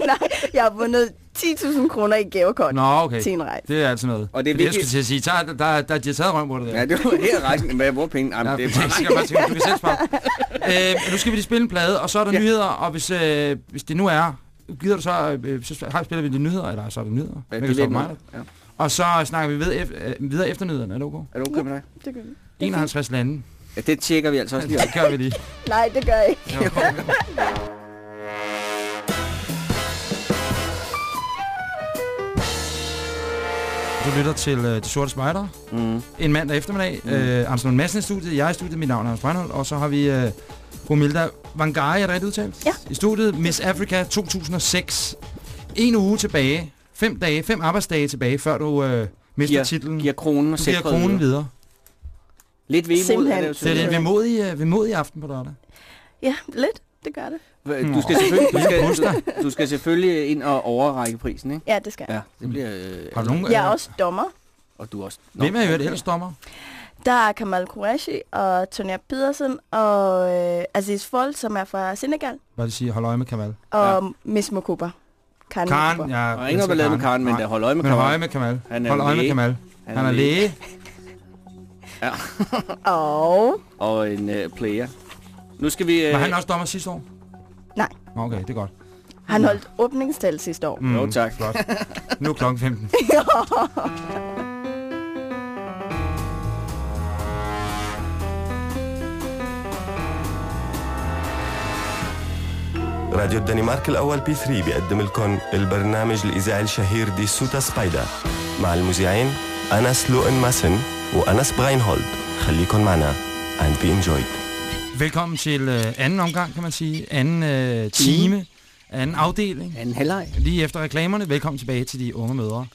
Nej, jeg har vundet 10.000 kroner i gavekort Nå, okay. til en rejse. Det er altså noget. Og det er Fordi jeg vigtigt- skulle til at sige, der, der, der, der, de har taget røven på det der. Ja, det var her rejsen med hvor penge. Jamen, Ja, det er det bare... skal jeg bare tænke, du kan selv spare. øh, nu skal vi lige spille en plade, og så er der Ja. nyheder, og hvis, øh, hvis det nu er, gider du så, øh, så har, spiller vi de nyheder, eller så er der nyheder. Ja, det på mig. Ja. Og så snakker vi ved, øh, videre efter nyhederne, er det okay? Er du okay med dig? Det gør vi. 51 lande. Ja, det tjekker vi altså også lige. Det gør vi lige. Nej, det gør jeg ikke. Du lytter til uh, De Sorte Spejder. Mm. En mandag eftermiddag. Mm. Uh, Anders Lund Madsen i studiet, jeg er i studiet, mit navn er Anders Breinholt, og så har vi uh, Romilda Vangari, er det rigtigt udtalt? Ja. I studiet, Miss Africa 2006. En uge tilbage, fem dage, fem arbejdsdage tilbage, før du uh, mister Giver, titlen. giver kronen og giver sætter kronen videre. Lidt vemod er det jo Det er lidt vemodig, uh, vemodig aften på lørdag. Ja, lidt. Det gør det. Du skal selvfølgelig, du skal, du, du skal selvfølgelig ind og overrække prisen, ikke? Ja, det skal jeg. Ja, det bliver... Øh, Har du nogen, Jeg er øh, også dommer. Og du også. Nå, Hvem er jo ellers dommer? Der er Kamal Qureshi og Tonya Pedersen og øh, Aziz Fold, som er fra Senegal, Hvad det siger, hold øje med Kamal. og ja. Miss Mokuba. Karen Karen, Mokuba. ja. Der er ingen ballade med Karen, men der holder øje med Men hold øje med Kamal. Han er Hold øje med. Kamal. Han Han er læge. Og... Og en uh, player. Nu skal vi... Uh, Var han også dommer sidste år? Nå, Okay, det er godt. han holdt åbningstal sidste år. Mm, Jo, tak. Flot. Nu er klokken 15. راديو الدنمارك الأول بي 3 بيقدم لكم البرنامج الإذاعي الشهير دي سوتا سبايدا مع المذيعين أنس لوئن ماسن وأنس براينهولد خليكن معنا and be enjoyed Velkommen til øh, anden omgang, kan man sige. Anden øh, time. Anden afdeling. En halvleg. Lige efter reklamerne. Velkommen tilbage til de unge mødre.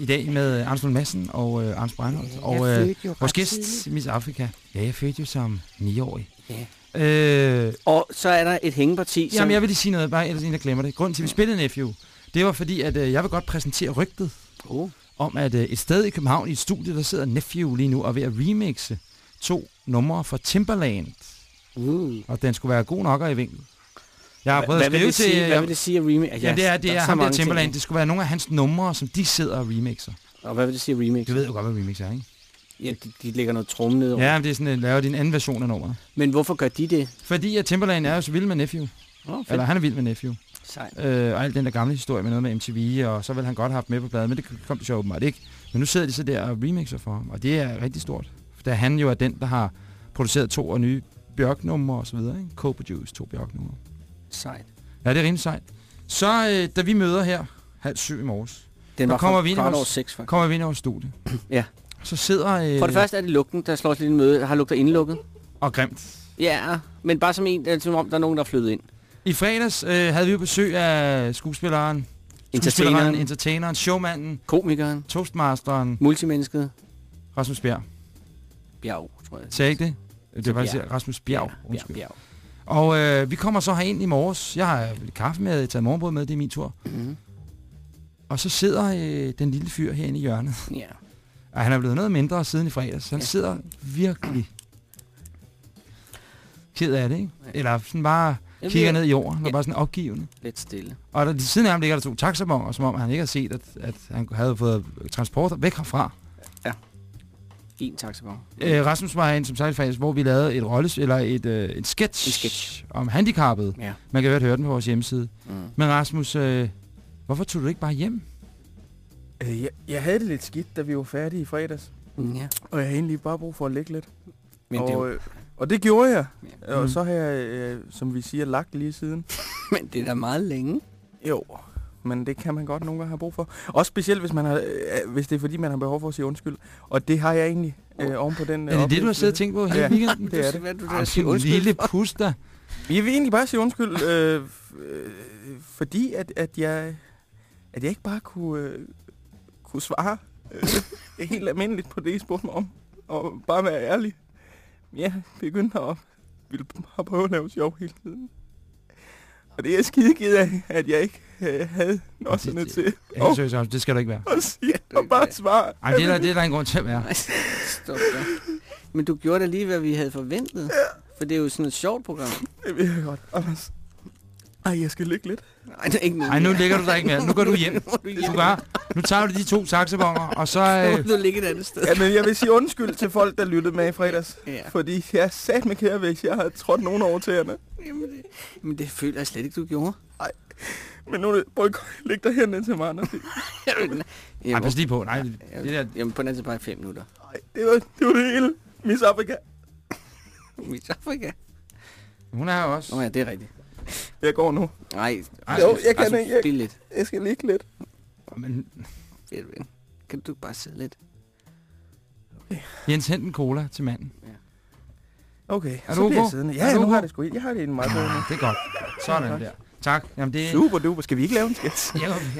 I dag med øh, Anders Lund Madsen og øh, Anders Breinholt. Og øh, vores gæst. Miss Afrika. Ja, jeg fødte jo som 9-årig. Ja. Øh, Og så er der et hængeparti, som... Jamen, jeg vil lige sige noget, bare ellers inden jeg glemmer det. Grunden til, at vi spillede Nephew, det var fordi, at øh, jeg vil godt præsentere rygtet Oh. om, at øh, et sted i København i et studie, der sidder Nephew lige nu og er ved at remixe to numre fra Timberland. Uh. Og den skulle være god nok og i vinkel. Jeg har prøvet at skrive det sige? til... Hvad vil det sige at remix? Ja, det er, det er ham der. Timberland. Det skulle være nogle af hans numre, som de sidder og remixer. Og hvad vil det sige remix? Du ved jo godt, hvad remix er, ikke? Ja, de, de lægger noget trum ned over. Ja, men det er sådan, at laver din anden version af nummeret. Men hvorfor gør de det? Fordi at Timberland er jo så vild med Nephew. Oh, Eller han er vild med Nephew. Sejt. Øh, og alt den der gamle historie med noget med MTV, og så vil han godt have haft med på bladet, men det kom det så åbenbart ikke. Men nu sidder de så der og remixer for ham, og det er rigtig stort. For da han jo er den, der har produceret to af nye bjørknummer og så videre. Ikke? Cope Juice, to bjørknummer. Sejt. Ja, det er rimelig sejt. Så øh, da vi møder her, halv syv i morges, Den var kommer fra vi ind vores- over seks, faktisk. kommer vi ind i vores studie. Ja. Så sidder... Øh, For det første er det lugten, der slår os lidt i møde. Har lugter indlukket. Og grimt. Ja, men bare som en, øh, som om der er nogen, der er flyttet ind. I fredags øh, havde vi jo besøg af skuespilleren, Entertaineren, entertaineren, showmanden, komikeren, toastmasteren, multimennesket, Rasmus Bjerg. bjerg, tror jeg. Sagde ikke det? Det var Bjerg. Rasmus Bjerg. Ja, bjerg, bjerg. Og øh, vi kommer så herind i morges. Jeg har kaffe med, jeg har taget morgenbrød med, det er min tur. Mm. Og så sidder øh, den lille fyr herinde i hjørnet. Ja. Og han er blevet noget mindre siden i fredags. Han sidder virkelig ked af det, ikke? Eller sådan bare kigger ned i jorden, og Ja. bare sådan opgivende. Lidt stille. Og der, siden af ham ligger der to taxabonger, som om han ikke har set, at, at han havde fået transport væk herfra. En taxavogn. Øh, Rasmus var herinde som fredags, hvor vi lavede et rolles eller et, øh, et sketch, En sketch. om handicappet. Ja. Man kan godt høre den på vores hjemmeside. Mm. Men Rasmus, øh, hvorfor tog du ikke bare hjem? Øh, jeg, jeg havde det lidt skidt, da vi var færdige i fredags. Mm, ja. Og jeg havde egentlig bare brug for at ligge lidt. Men, og, det jo, øh, og det gjorde jeg. Ja. Og Mm. så har jeg, øh, som vi siger, lagt lige siden. men det er da meget længe. Jo, men det kan man godt nogle gange have brug for. Også specielt, hvis, man har, øh, hvis det er fordi, man har behov for at sige undskyld. Og det har jeg egentlig øh, oven på den øh, Er det det, du har siddet og tænkt på hele Ja. weekenden? Det er det. Hvad du siger din undskyld lille for? pus da. Jeg vil egentlig bare sige undskyld, øh, øh, fordi at, at, jeg, at jeg ikke bare kunne, øh, kunne svare øh, helt almindeligt på det, I spurgte mig om. Og bare være ærlig. Jeg begyndte at ville have prøvet at lave sjov hele tiden. Og det er jeg skide ked af, at jeg ikke øh, havde nosserne det- til Ja, seriøst, Rasmus, det skal du ikke være. at sige og bare svare. Ej, det er, der, det er der en grund til at være. Stop da. Men du gjorde da lige, hvad vi havde forventet. For det er jo sådan et sjovt program. Det ved jeg godt, Anders. Ej, jeg skal ligge lidt. Nej, det er ikke noget. Ej, nu ligger du der ikke mere. Nu går du hjem. Nu du hjem. Du. Nu tager du de to taxabonger, og så... Nu Øh, du ligge et andet sted. Ja, men jeg vil sige undskyld til folk, der lyttede med i fredags. Ja. Fordi jeg sat med kære, hvis jeg har trådt nogen over tæerne. Jamen det, men det føler jeg slet ikke, du gjorde. Men nu er det... Prøv lægge dig herned til mig, Anders. Jamen, pas lige på. Nej, det jamen, der, jamen på den anden side bare fem minutter. Nej, det var, det var det hele. Miss Afrika. Midt Afrika. hun er her også. Nå ja, det er rigtigt. Jeg går nu. Nej, Ej, Jo, jeg kan ikke. Jeg, det er lidt. jeg skal ligge lidt. Men. Kan du bare sidde lidt? Jens, hent en cola til manden. Okay, Er så du bliver ok? jeg siddende. Er Ja, du nu har det sgu. Jeg har det en meget bedre nu. Det er godt. Sådan der. Tak. Jamen, det... Super duper. Skal vi ikke lave en sketch?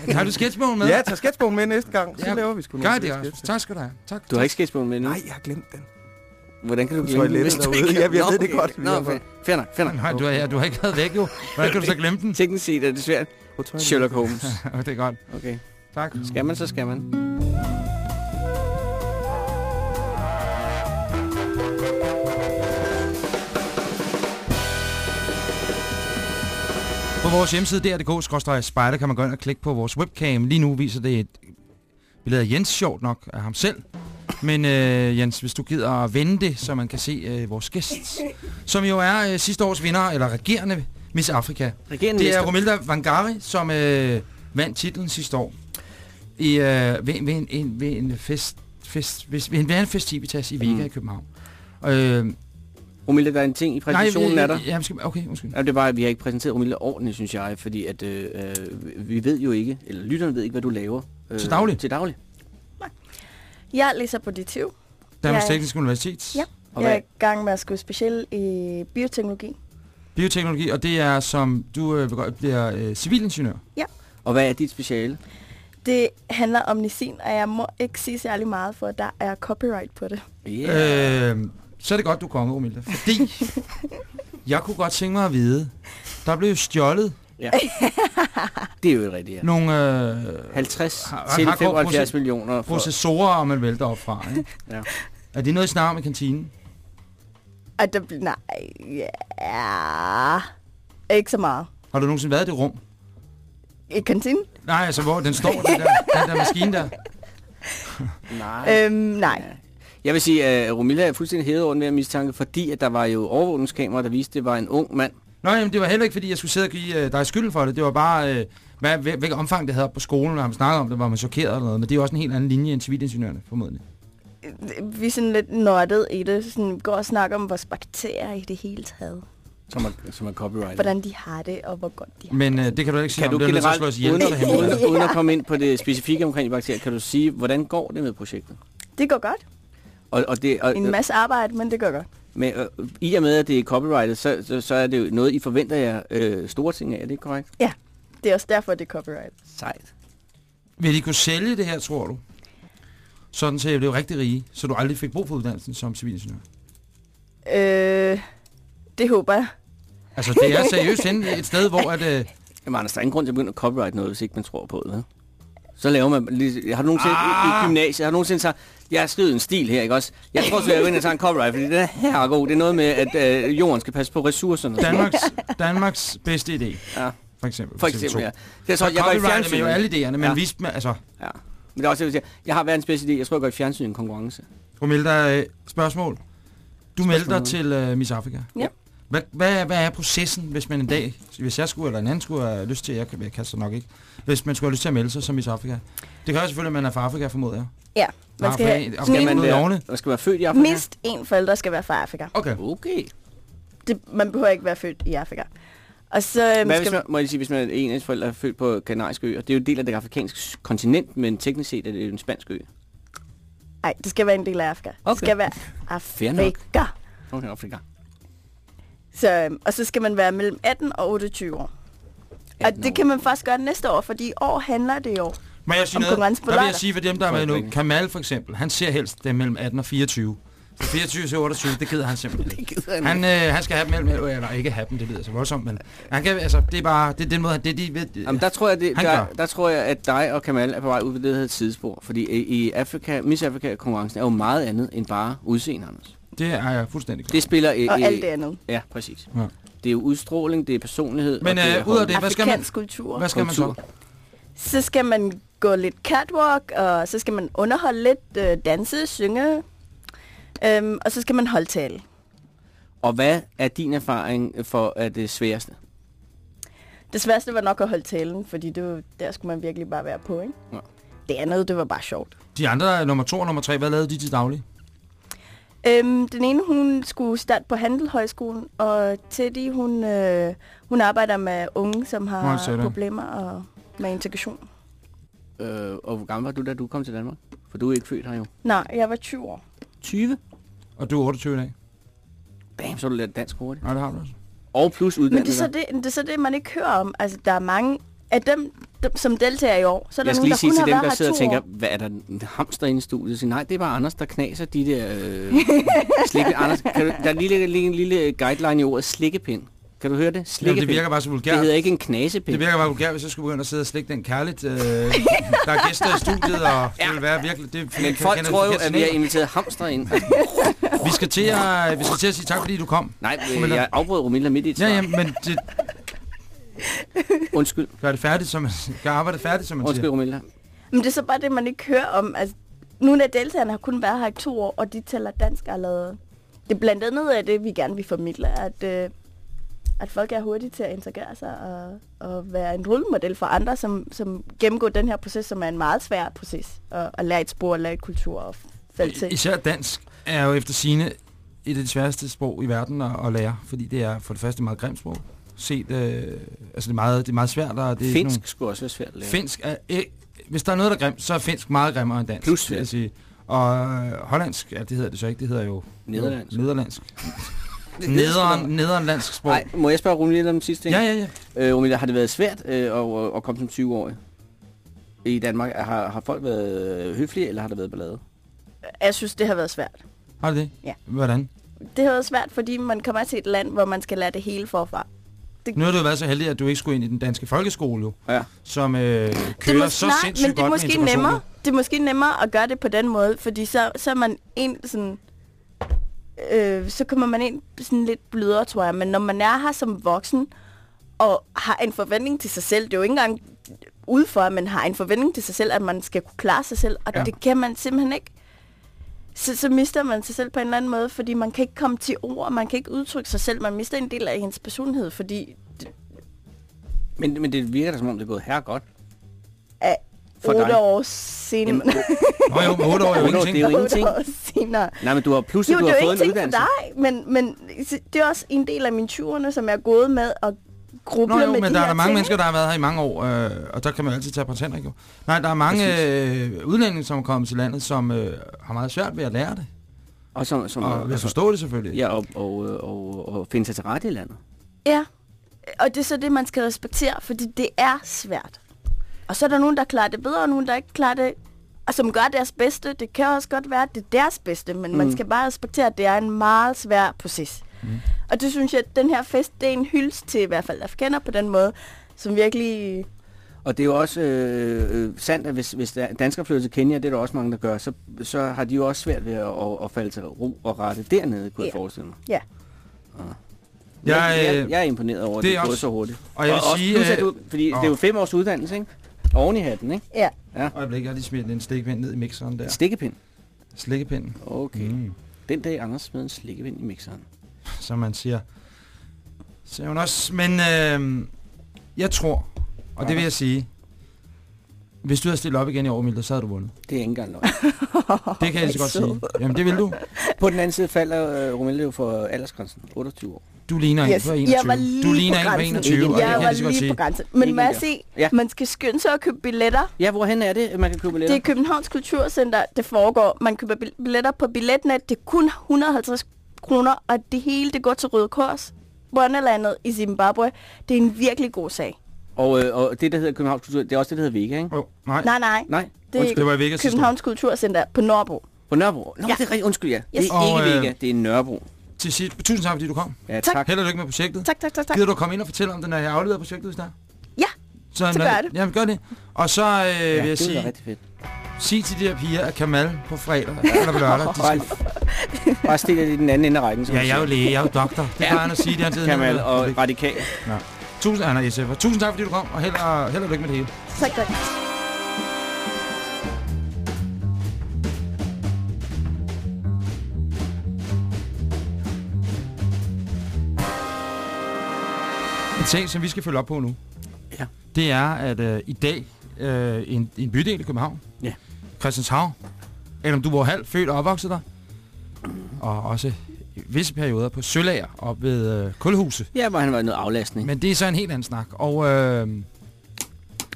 Ja, har du sketchbogen med? Ja, tag sketchbogen med næste gang. Så Ja, laver vi sgu Gør nogle det, også. Tak skal du have. Tak. Du har ikke sketchbogen med nu? Nej, jeg har glemt den. Hvordan kan du glemme den, hvis du ikke Ja, jeg ved det okay. godt. Nå, har fair, fair nok, fair nok. Nej, du, har, ja, du har ikke været væk jo. Hvordan kan du så glemme den? Teknisk set er det svært. Sherlock Holmes. det er godt. Okay. Tak. Skal man, så skal man. Vores hjemmeside dr.dk-spejder kan man gå ind og klikke på vores webcam. Lige nu viser det et billede af Jens, sjovt nok, af ham selv. Men øh, Jens, hvis du gider at vende det, så man kan se øh, vores gæst, som jo er øh, sidste års vinder, eller regerende Miss Afrika. Regeringen Det er. Romilda Vangari, som øh, vandt titlen sidste år i, øh, ved, ved, en, en, ved en fest, fest ved, ved en, ved en festivitas i Vega mm. i København. Øh, Romilda, der er en ting i præsentationen af dig. Ja, skal, okay, undskyld. Ja, det var, at vi har ikke præsenteret Romilda ordentligt, synes jeg, fordi at øh, øh, vi ved jo ikke, eller lytterne ved ikke, hvad du laver. Øh, Til daglig? Til daglig. Jeg læser på DTU. Danmarks Ja. Tekniske Universitet. Ja. Og Jeg er i gang med at skrive speciel i bioteknologi. Bioteknologi, og det er som du øh, bliver øh, civilingeniør. og hvad er dit speciale? Det handler om nisin, og jeg må ikke sige særlig meget, for der er copyright på det. Yeah. Øh, så er det godt, du kommer, Romilda. Fordi jeg kunne godt tænke mig at vide, der blev jo stjålet Ja. det er jo rigtigt, ja. nogle øh, 50 Har- til har- 75 proces- millioner. For, processorer, om man vælter op fra. Ikke? Ja. Er det noget, I snakker om i kantinen? Og der bliver... Nej, ja... Ikke så meget. Har du nogensinde været i det rum? I kantinen? Nej, altså hvor den står, den der, den der maskine der. nej. Øhm, nej. Jeg vil sige, at Romilda er fuldstændig hævet over den her mistanke, fordi at der var jo overvågningskamera, der viste, at det var en ung mand. Nå, jamen, det var heller ikke, fordi jeg skulle sidde og give øh, dig skylden for det. Det var bare, øh, hvad, hvil- hvilket omfang det havde på skolen, når man snakkede om det, var man chokeret eller noget. Men det er jo også en helt anden linje end civilingeniørerne, formodentlig. vi er sådan lidt nørdet i det. Sådan, går og snakker om vores bakterier i det hele taget. Som er, som er copyright. Hvordan de har det, og hvor godt de har Men øh, det kan du ikke sige Kan om. du Det er generelt, os ihjel, uden, det er uden, uden at komme ind på det specifikke omkring de bakterier, kan du sige, hvordan går det med projektet? det. Det går godt. Og, og det, og, En masse arbejde, men det går godt. Men øh, i og med, at det er copyrightet, så, så, så er det jo noget, I forventer jer øh, store ting af. Er det korrekt? Det er også derfor, det er copyright. Sejt. Vil de kunne sælge det her, tror du? Sådan så jeg blev rigtig rige, så du aldrig fik brug for uddannelsen som civilingeniør. Øh, det håber jeg. Altså, det er seriøst henne et sted, hvor at... Øh, Jamen, Anders, der er ingen grund til at begynde at copyright noget, hvis ikke man tror på det, vel? Så laver man lige... Har du nogensinde ah. i, i gymnasiet, har du nogensinde sagt, jeg har skrevet en stil her, ikke også? Jeg tror, så jeg går ind og tager en copyright, fordi den er her god. Det er noget med, at øh, jorden skal passe på ressourcerne. Danmarks, Danmarks bedste idé, Ja, for eksempel. for TV2. eksempel, ja. Det er så, Så jeg går i med jo fjernsyn. alle idéerne, men Ja. med, altså... Ja. Men det er også, jeg, vil sige, jeg har verdens bedste idé. Jeg tror, jeg går i fjernsyn i en konkurrence. Romilda, øh, spørgsmål. Du Spørgsmål. til øh, Miss Afrika. Ja. Hvad, hvad, hvad er processen, hvis man en dag, hvis jeg skulle, eller en anden skulle have lyst til, jeg, kan- jeg kan så nok ikke, hvis man skulle have lyst til at melde sig som Miss Afrika? Det jo selvfølgelig, at man er fra Afrika, formoder jeg. Ja, man skal for have skal man- være, man skal være født i Afrika? mindst en forælder skal være fra Afrika. Okay. Okay. Det, man behøver ikke være født i Afrika. Og så øhm, Hvad hvis skal man, må jeg lige sige, hvis man er en af forældre er født på Kanariske øer? Det er jo en del af det afrikanske kontinent, men teknisk set er det jo en spansk ø. Nej, det skal være en del af Afrika. Okay. Det skal være. Afrika. Okay, Afrika. Så, øhm, og så skal man være mellem 18 og 28 år. 18 Og det kan man faktisk gøre næste år, fordi i år handler det jo. Må jeg sige Om noget? konkurrence på Der vil jeg sige for dem, der er med nu. Kamal for eksempel, han ser helst det mellem 18 og 24. Så 24 til 28, det gider han simpelthen ikke. han Han, øh, han skal have dem mellem, eller ikke have dem, det lyder så voldsomt, men han kan, altså, det er bare, det er den måde, han- det de ved. Jamen, der tror, jeg, det, Han der, gør. der tror jeg, at dig og Kamal er på vej ud på det, et sidespor. Fordi i, i Afrika, Miss Afrika-konkurrencen er jo meget andet end bare udseende, Anders. Det er jeg fuldstændig klar. Det spiller... i- Og i- alt det andet. Ja, præcis. Ja. Det er jo udstråling, det er personlighed. Men og det øh, ud af det, hvad skal man, kultur. hvad skal man så? Så skal man gå lidt catwalk, og så skal man underholde lidt, øh, danse, synge. Øhm, og så skal man holde tale. Og hvad er din erfaring for at det sværeste? Det sværeste var nok at holde talen, fordi det var, der skulle man virkelig bare være på, ikke? Ja. Det andet, det var bare sjovt. De andre, nummer to og nummer tre, hvad lavede de til daglig? Øhm, den ene, hun skulle starte på Handelhøjskolen, og Teddy, hun, øh, hun arbejder med unge, som har problemer og med integration. Øh, og hvor gammel var du, da du kom til Danmark? For du er ikke født her jo. Nej, jeg var 20 år. 20? Og du er 28 i dag? Bam, så har du lært dansk hurtigt. Nej, det har du også. Og plus Men det er, uddannelse. så det, det er så det, man ikke hører om. Altså, der er mange af dem, dem som deltager i år, så er der Jeg skal nogen, lige der sige kun til har dem, været der her sidder to og tænker, år. hvad er der en hamster inde i studiet? Så nej, det er bare Anders, der knaser de der øh, slikke... Anders, kan du, der er lige, lige en lille guideline i ordet slikkepind. Kan du høre det? Jamen, Slikkepind. det virker bare så det vulgært. hedder ikke en knasepind. Det virker bare vulgært, hvis jeg skulle begynde at sidde og slikke den kærligt. Øh, der er gæster i studiet, og det Ja. vil være virkelig... Det, Men kan- folk tror det jo, at vi har inviteret hamster ind. Vi skal, til at, vi skal til at sige tak, fordi du kom. Nej, øh, jeg afbrød Romilla midt i et Ja, ja, men det, Undskyld. gør det færdigt, som man, gør arbejdet færdigt, som man Undskyld, siger. Romilla. Men det er så bare det, man ikke hører om. Altså, nogle af deltagerne har kun været her i to år, og de taler dansk allerede. Det er blandt andet af det, vi gerne vil formidle, at, øh, at folk er hurtige til at integrere sig og, og være en rollemodel for andre, som, som gennemgår den her proces, som er en meget svær proces. At, at lære et sprog, og lære et kultur og falde til. Især dansk er jo efter sine et af de sværeste sprog i verden at, at lære, fordi det er for det første et meget grimt sprog. Set, øh, altså det er, meget, det er meget svært. Og det er Finsk skulle også være svært at Nogle, lære. finsk er, øh, hvis der er noget, der er grimt, så er finsk meget grimmere end dansk. Plus vil jeg sige. Og øh, hollandsk, ja, det hedder det så ikke, det hedder jo... Nederlandsk. Nederlandsk. Nederen, nederlandsk sprog. Nej, må jeg spørge Romilla om den sidste ting? Ja, ja, ja. Øh, Romilla, har det været svært øh, at, at komme som 20-årig i Danmark? Har, har folk været høflige, eller har det været ballade? Jeg synes, det har været svært. Har det det? Ja. Hvordan? Det har været svært, fordi man kommer til et land, hvor man skal lære det hele forfra. Nu har du været så heldig, at du ikke skulle ind i den danske folkeskole, jo, Ja. som øh, kører det er mås- så nej, sindssygt men det er godt måske nemmere. Det er måske nemmere at gøre det på den måde, fordi så, så er man en sådan... Øh, så kommer man ind sådan lidt blødere, tror jeg. Men når man er her som voksen, og har en forventning til sig selv, det er jo ikke engang udfor, at man har en forventning til sig selv, at man skal kunne klare sig selv, og ja. det kan man simpelthen ikke. Så, så mister man sig selv på en eller anden måde, fordi man kan ikke komme til ord, man kan ikke udtrykke sig selv, man mister en del af ens personlighed, fordi Men, men det virker da som om, det er gået her godt. at For otte dig. år senere. Jamen, Nå jo, men 8 år er jo ingenting. det er jo ingenting. År senere. Nej, men du har pludselig Jo, du det har er jo fået en ingenting for uddannelse. dig, men, men det er også en del af mine 20'erne, som jeg er gået med at Nå jo, med men de der er her der mange ting, mennesker, der har været her i mange år, øh, og der kan man altid tage patent, ikke? Nej, der er mange øh, udlændinge, som er kommet til landet, som øh, har meget svært ved at lære det. Og, som, som, Og ved at forstå det selvfølgelig. Ja, og, og, og, og, og finde sig til rette i landet. Ja, og det er så det, man skal respektere, fordi det er svært. Og så er der nogen, der klarer det bedre, og nogen, der ikke klarer det, og som gør deres bedste. Det kan også godt være, at det er deres bedste, men mm. man skal bare respektere, at det er en meget svær proces. Mm. Og det synes jeg, at den her fest, det er en hyldest til i hvert fald afrikaner på den måde, som virkelig... Og det er jo også øh, øh, sandt, at hvis, hvis danskere flytter til Kenya, det er der også mange, der gør, så, så har de jo også svært ved at, at, at falde til ro og rette dernede, kunne jeg Ja. forestille mig. Ja. Jeg, jeg, øh, jeg, jeg er imponeret over, at det det er gået også- så hurtigt. og jeg vil også sige, at øh, du, fordi åh. det er jo fem års uddannelse, ikke? Oven i hatten, ikke? Ja. Øjeblik, jeg har lige smidt en stikpind ned i mixeren der. Stikkepind. Slikkepinden, Okay. Mm. Den dag, Anders smed en slikkepind i mixeren. Som man siger. Så hun også, men øh, jeg tror, og det vil jeg sige, hvis du havde stillet op igen i år, Milde, så havde du vundet. Det er ikke engang løgn. Det kan jeg så godt sige. Jamen, det vil du. På den anden side falder øh, Romelle jo for aldersgrænsen. 28 år. Du ligner en Yes, på jeg 21. var lige Du ligner på en på grænsen. 21, og det jeg kan var jeg lige så godt sige. på grænsen. Men må jeg se, Ja. man skal skynde sig at købe billetter. Ja, hvorhen er det, man kan købe Det billetter? er Københavns Kulturcenter, det foregår. Man køber bil- billetter på billetnet. Det er kun 150 kroner, og det hele det går til Røde Kors. Wonderlandet i Zimbabwe. Det er en virkelig god sag. Og, øh, og det, der hedder Københavns Kultur, det er også det, der hedder Vega, ikke? Oh, nej, Nej, nej. Nej, Det undskyld. det var i år. Københavns Kulturcenter på Nørrebro. På Nørrebro. Nå, Ja. det er rigtigt. Undskyld, ja. Det Yes. er Og, ikke øh, Vega, det er Nørrebro. Til sidst, tusind tak, fordi du kom. Ja, Tak. tak. Held og lykke med projektet. Tak, tak, tak, tak. Gider du komme ind og fortælle om det, når jeg afleverer projektet hvis der? Ja, Så, Så gør jeg det. Jamen, gør det. Og så øh, Ja, vil jeg det er sige, rigtig fedt. Sig til de her piger, at Kamal på fredag eller på lørdag, de skal... Bare, bare stil det i den anden ende af rækken. som Ja, jeg er jo læge, jeg er jo doktor. Det plejer han at sige, det han tid Kamal og Radikal. Tusind, han er SF'er. Tusind tak, fordi du kom, og held og, held og lykke med det hele. tak, tak. En ting, som vi skal følge op på nu, Ja. det er, at øh, i dag, øh, en, en bydel i København, Ja. Christianshavn, eller om du var halvt født og opvokset der, og også i visse perioder på Sølager op ved øh, Kulhuse. Ja, hvor han var noget aflastning. Men det er så en helt anden snak. Og, øh,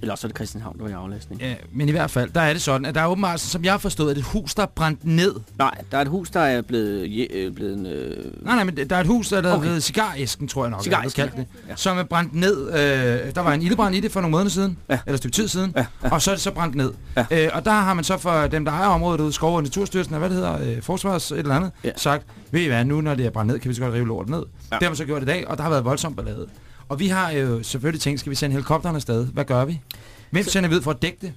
Eller også var det Christianshavn, der var i aflastning. ja, men i hvert fald, der er det sådan, at der er åbenbart, som jeg har forstået, at et hus, der er brændt ned. Nej, der er et hus, der er blevet... Øh, blevet en, øh, Nej, nej, men der er et hus, der er Okay. ved cigaræsken, tror jeg nok. Cigaræsken, jeg det, ja. Som er brændt ned. Øh, der var en ildebrand i det for nogle måneder siden. Ja. Eller et stykke tid siden. Ja, Og så er det så brændt ned. Ja. Øh, og der har man så for dem, der ejer området ude, Skov- og Naturstyrelsen, hvad det hedder, øh, Forsvars et eller andet, Ja. sagt, ved I hvad, nu når det er brændt ned, kan vi så godt rive lortet ned. Ja. Ja. Det har man så gjort i dag, og der har været voldsomt ballade. Og vi har jo selvfølgelig tænkt, skal vi sende helikopteren afsted? Hvad gør vi? Hvem sender vi ud for at dække det?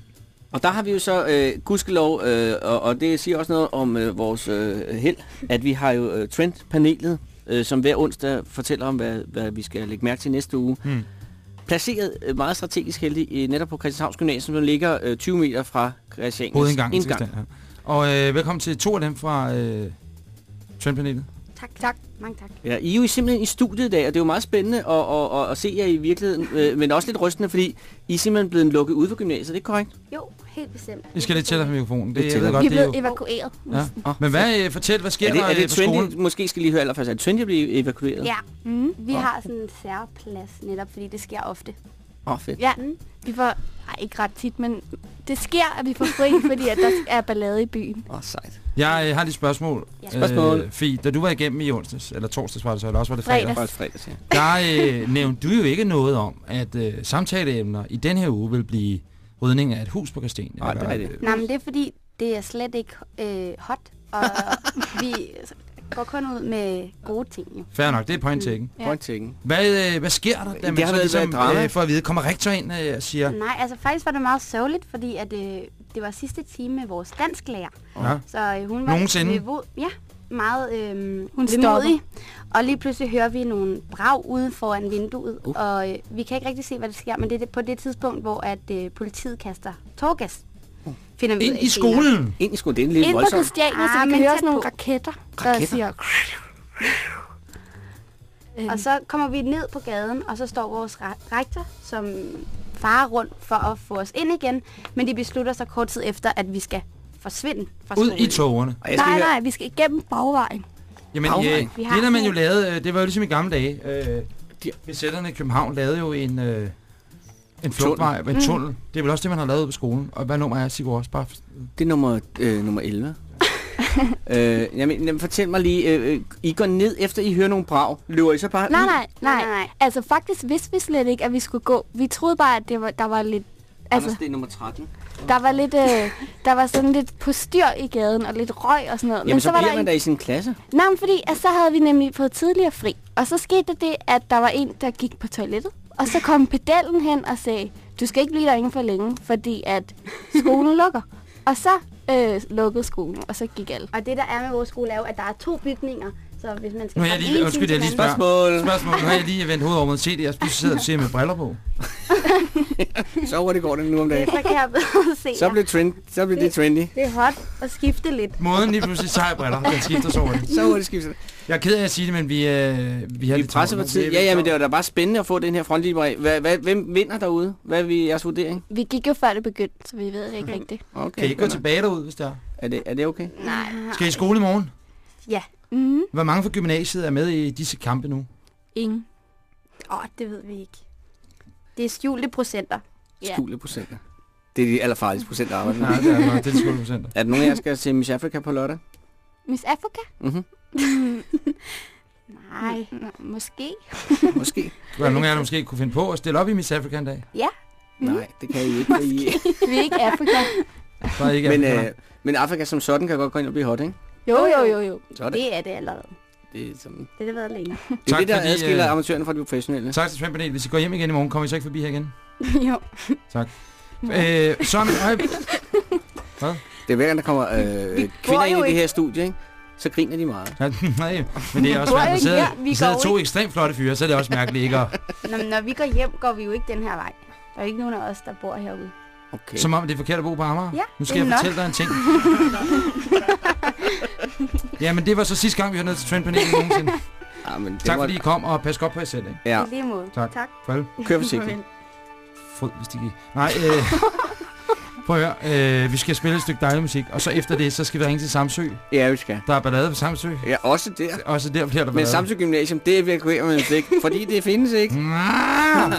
Og der har vi jo så, øh, gudskelov, øh, og, og det siger også noget om øh, vores øh, held, at vi har jo øh, Trend-panelet, øh, som hver onsdag fortæller om, hvad, hvad vi skal lægge mærke til næste uge. Hmm. Placeret øh, meget strategisk heldig i, netop på Christianshavns Gymnasium, som ligger øh, 20 meter fra Christianias indgang. Ja. Og øh, velkommen til to af dem fra øh, Trendpanelet. Tak, tak. Mange tak. Ja, I er jo simpelthen i studiet i dag, og det er jo meget spændende at, at, at, at se jer i virkeligheden, øh, men også lidt rystende, fordi I er simpelthen blevet lukket ud fra gymnasiet, det er korrekt? Jo, helt bestemt. I skal lidt tættere på mikrofonen. Det, ved tættere. godt, Vi det er er blevet evakueret. Ja. Åh, Men hvad, øh, fortæl, hvad sker Er det, der er øh, det på skolen? måske skal lige høre allerførst, er det trendy at blive evakueret? Ja, mm, vi har sådan en særplads netop, fordi det sker ofte. Åh, oh, fedt. Ja, mm, vi får, ej, ikke ret tit, men det sker, at vi får fri, fordi at der er ballade i byen. Åh, oh, sejt. Jeg øh, har lige et spørgsmål. Ja. Spørgsmål. Øh, Fie, da du var igennem i onsdags, eller torsdags var det så, eller også var det fredag, Fredag. Faktisk fredags, ja. der øh, nævnte du jo ikke noget om, at øh, samtaleemner i den her uge vil blive rydning af et hus på Christiania. Nej, det er øh, Nej, men det er fordi, det er slet ikke øh, hot, og vi går kun ud med gode ting, jo. Fair nok, det er point taken. Ja. Point taken. Hvad, øh, hvad sker der, da man så ligesom, øh, for at vide, kommer rektor ind øh, og siger, Nej, altså faktisk var det meget sørgeligt, fordi at, øh, det var sidste time med vores dansklærer. ja, Så øh, hun var Nogensinde? ja, meget øh, Hun vemodig. Og lige pludselig hører vi nogle brag ude foran vinduet, Uh. og øh, vi kan ikke rigtig se, hvad der sker, men det er på det tidspunkt, hvor at øh, politiet kaster tårgas. Finder vi ind i senere. skolen. Ind i skolen, det er en lille Ind på voldsomt. Christiania, Ah, så men kan høre sådan nogle på. raketter, der Raketter? siger... Og så kommer vi ned på gaden, og så står vores re- rektor, som fare rundt for at få os ind igen, men de beslutter så kort tid efter, at vi skal forsvinde fra Ud skolen. i skal Nej, nej, vi skal igennem bagvejen. Jamen, øh, Vi har det der man jo lavede, øh, det var jo ligesom i gamle dage. Øh, De- besætterne i København lavede jo en, øh, en flugtvej, en tunnel. Det er vel også det, man har lavet på skolen. Og hvad nummer er Sigurd også? Bare... Det er nummer, øh, nummer 11. øh, jamen, jamen, fortæl mig lige, øh, øh, I går ned efter I hører nogle brag. Løber I så bare Nej, nej, nej, nej. Altså faktisk vidste vi slet ikke, at vi skulle gå. Vi troede bare, at det var, der var lidt... Anders, Altså, det er nummer 13. der var lidt, øh, der var sådan lidt på styr i gaden, og lidt røg og sådan noget. Jamen, så, var bliver der man en... da i sin klasse. Nej, men fordi at så havde vi nemlig fået tidligere fri. Og så skete der det, at der var en, der gik på toilettet. Og så kom pedellen hen og sagde, du skal ikke blive derinde for længe, fordi at skolen lukker. Og så øh, lukkede skolen, og så gik alt. Og det, der er med vores skole, er jo, at der er to bygninger. Så hvis man skal Nu er jeg lige- undskyld, jeg lige. Spørgsmål. Spørgsmål. Nu har jeg lige vendt hovedet over mod CD, og så sidder du ser med briller på. Så hurtigt går det nu om dagen. Så kan jeg bedre se Så bliver, trend, så bliver det trendy. Det er hot at skifte lidt. Måden lige pludselig har jeg briller. Den skifter så hurtigt. Så hurtigt skifter det. Jeg er ked af at sige det, men vi, øh, vi har Vi lidt presser travlt. tid. Ja, ja, men det var da bare spændende at få den her frontlinje. Hvad, hvad, hvem vinder derude? Hvad er vi, jeres vurdering? Vi gik jo før det begyndte, så vi ved det ikke rigtigt. Okay. Kan I gå tilbage derud, hvis det er? Er det, er det okay? Nej. Skal I i skole i morgen? Ja. Mm, Hvor mange fra gymnasiet er med i disse kampe nu? ingen. Åh, oh, det ved vi ikke. Det er skjulte procenter. Ja. Skjulte procenter. Det er de allerfarligste procenter arbejde med. Nej, det er, det er de skoleprocenter. Er der nogen af jer, der skal se Miss Africa på lørdag? Miss Africa? Mhm. Nej, måske. Måske. Der er nogen af jer, der måske kunne finde på at stille op i Miss Africa en dag. Ja, Nej, det kan I ikke. I, vi er ikke Afrika. Bare ikke men, Afrika. øh, men Afrika som sådan kan godt gå ind og blive hot, ikke? Jo, jo, jo, jo. Så er det. Det er det allerede. Det er, sådan, Det har det været længe. det, er Tak, det der fordi, adskiller øh, amatørerne fra de professionelle. Tak til Svend Panel. Hvis I går hjem igen i morgen, kommer I så ikke forbi her igen? jo. Øh, så er mit øje... Det er hver gang, der kommer øh, Vi kvinder ind i det her studie, ikke? så griner de meget. Ja, Nej, men det er også ikke sidder, her. Vi der sidder to ikke- ekstremt flotte fyre, så er det også mærkeligt ikke at... Når, når vi går hjem, går vi jo ikke den her vej. Der er ikke nogen af os, der bor herude. Okay. Som om det er forkert at bo på Amager. Ja, Nu skal jeg er fortælle dig en ting. ja, men det var så sidste gang, vi var nede til Trendpanelen nogensinde. Ja, men det Tak var- fordi I kom, og pas godt på jer selv, ikke? Ja, I lige måde. Tak. tak. Farvel. kør forsigtigt. Fryd, hvis de gik. Nej, øh, prøv at høre. Øh, vi skal spille et stykke dejlig musik, og så efter det, så skal vi ringe til Samsø. Ja, vi skal. Der er ballade på Samsø. Ja, også der. Også der bliver der Men ballade. Samsø Gymnasium, det evakuerer man ikke, fordi det findes ikke. Ah!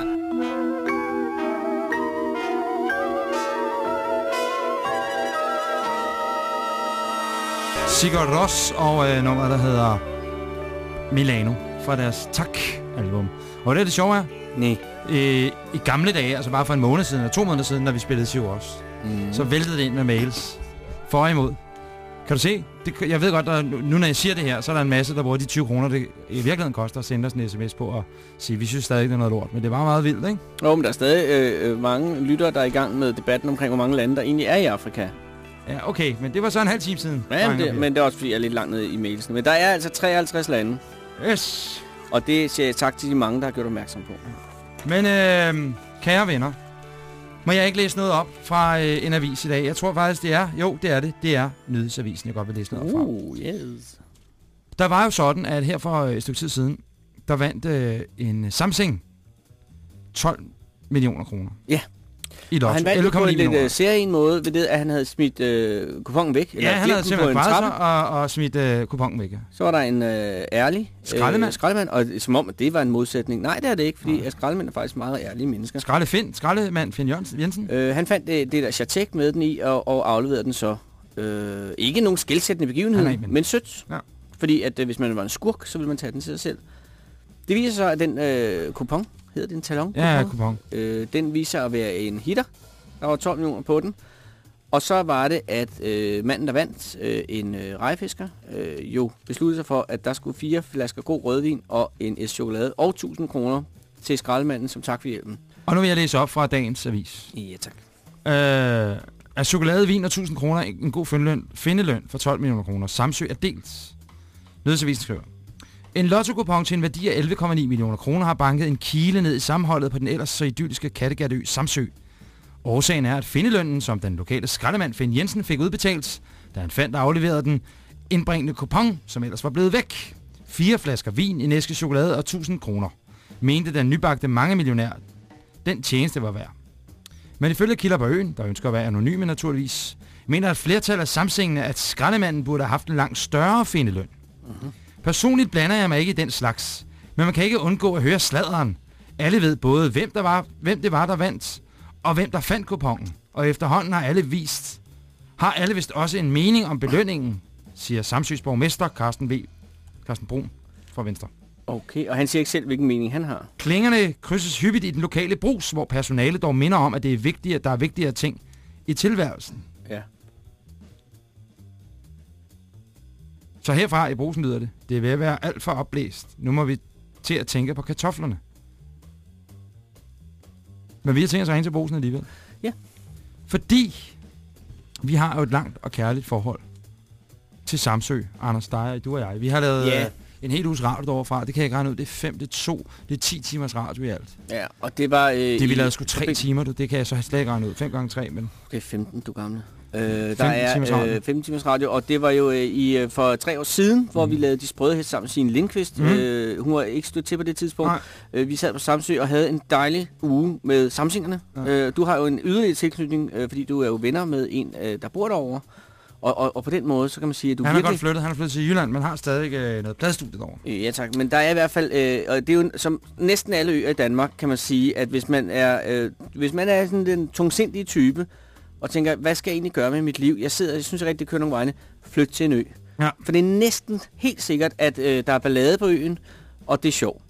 Sigurd Ross og øh, nummeret, der hedder Milano fra deres Tak-album. Og det er det sjove er, Nej. øh, i gamle dage, altså bare for en måned siden, eller to måneder siden, når vi spillede Siv også, Mm. så væltede det ind med mails. For og imod. Kan du se? Det, jeg ved godt, at nu når jeg siger det her, så er der en masse, der bruger de 20 kroner, det i virkeligheden koster at sende os en sms på og sige, vi synes stadig, det er noget lort. Men det er bare meget vildt, ikke? Jo, men der er stadig øh, øh, mange lyttere, der er i gang med debatten omkring, hvor mange lande, der egentlig er i Afrika. Ja, okay, men det var så en halv time siden. Ja, men det, men det er også fordi, jeg er lidt langt nede i mailsen. Men der er altså 53 lande, Yes. og det siger jeg tak til de mange, der har gjort opmærksom på. Men øh, kære venner, må jeg ikke læse noget op fra øh, en avis i dag? Jeg tror faktisk, det er, jo, det er det. Det er Nyhedsavisen, jeg godt vil læse noget op fra. Uh, yes. Der var jo sådan, at her for et stykke tid siden, der vandt øh, en Samsung 12 millioner kroner. Ja. I Og lotto. han vandt det på 11,9 en lidt uh, serien måde ved det, at han havde smidt øh, kuponen væk. Ja, han havde simpelthen sig og, og smidt øh, kuponen væk. Så var der en øh, ærlig Skraldemand. Øh, skraldemand, og som om, at det var en modsætning. Nej, det er det ikke, fordi at skraldemænd er faktisk meget ærlige mennesker. Skralde Finn, skraldemand Finn Jørgensen. Jensen. Øh, han fandt det, det der chatek med den i, og, og afleverede den så. Øh, ikke nogen skældsættende begivenhed, Nej, nej, nej, men, men- men sødt. Ja. Fordi at øh, hvis man var en skurk, så ville man tage den til sig selv. Det viser sig, at den øh, kupon, hedder det en talon? Ja, kupon. øh, den viser at være en hitter. Der var 12 millioner på den. Og så var det, at øh, manden, der vandt, øh, en øh, rejefisker, øh, jo besluttede sig for, at der skulle fire flasker god rødvin og en es chokolade og 1000 kroner til skraldemanden som tak for hjælpen. Og nu vil jeg læse op fra dagens avis. Ja, tak. Øh, er chokolade, vin og 1000 kroner en god findeløn, findeløn for 12 millioner kroner. Samsø er delt. Nødsavisen skriver. En lotto til en værdi af 11,9 millioner kroner har banket en kile ned i sammenholdet på den ellers så idylliske Kattegatø Samsø. Årsagen er, at findelønnen, som den lokale skraldemand Finn Jensen fik udbetalt, da han fandt og afleverede den indbringende kupon, som ellers var blevet væk. Fire flasker vin, en æske chokolade og 1000 kroner. Mente den nybagte mange millionær, den tjeneste var værd. Men ifølge kilder på øen, der ønsker at være anonyme naturligvis, mener et flertal af samsingene, at skraldemanden burde have haft en langt større findeløn. Mhm. Personligt blander jeg mig ikke i den slags, men man kan ikke undgå at høre sladeren. Alle ved både, hvem, der var, hvem det var, der vandt, og hvem der fandt kupongen. Og efterhånden har alle vist, har alle vist også en mening om belønningen, siger Samsøs borgmester Carsten V. Carsten Brun fra Venstre. Okay, og han siger ikke selv, hvilken mening han har. Klingerne krydses hyppigt i den lokale brus, hvor personale dog minder om, at det er vigtigt, at der er vigtigere ting i tilværelsen. Så herfra i brusen lyder det, det er ved at være alt for opblæst. Nu må vi til at tænke på kartoflerne. Men vi har tænkt os at ringe til brusen alligevel. Ja. Fordi vi har jo et langt og kærligt forhold til Samsø, Anders Steyer, du og jeg. Vi har lavet yeah. en helt uges radio derovre Det kan jeg ikke regne ud. Det er 5, det er 2, det er 10 timers radio i alt. Ja, og det var... Øh, Det vi lavede sgu 3 timer, du. det kan jeg så slet ikke regne ud. 5 gange 3, men er 15, du gamle. Øh, der 15 timers er radio. øh, 15 timers radio, og det var jo øh, i øh, for tre år siden, hvor vi lavede de sprøde hest sammen med Signe Lindqvist. Mhm. Øh, hun var ikke stødt til på det tidspunkt. Nej. Øh, vi sad på Samsø og havde en dejlig uge med samsingerne. Ja. Øh, du har jo en yderligere tilknytning, øh, fordi du er jo venner med en, øh, der bor derovre. Og, og, og på den måde, så kan man sige, at du han har virkelig... godt flyttet. Han har flyttet til Jylland, men har stadig øh, noget pladstudie derovre. Øh, Ja tak, men der er i hvert fald, øh, og det er jo som næsten alle øer i Danmark, kan man sige, at hvis man er, øh, hvis man er sådan den tungsindige type, og tænker, hvad skal jeg egentlig gøre med mit liv? Jeg sidder, jeg synes jeg rigtig, det kører nogle vegne. Flyt til en ø. Ja. For det er næsten helt sikkert, at øh, der er ballade på øen, og det er sjovt.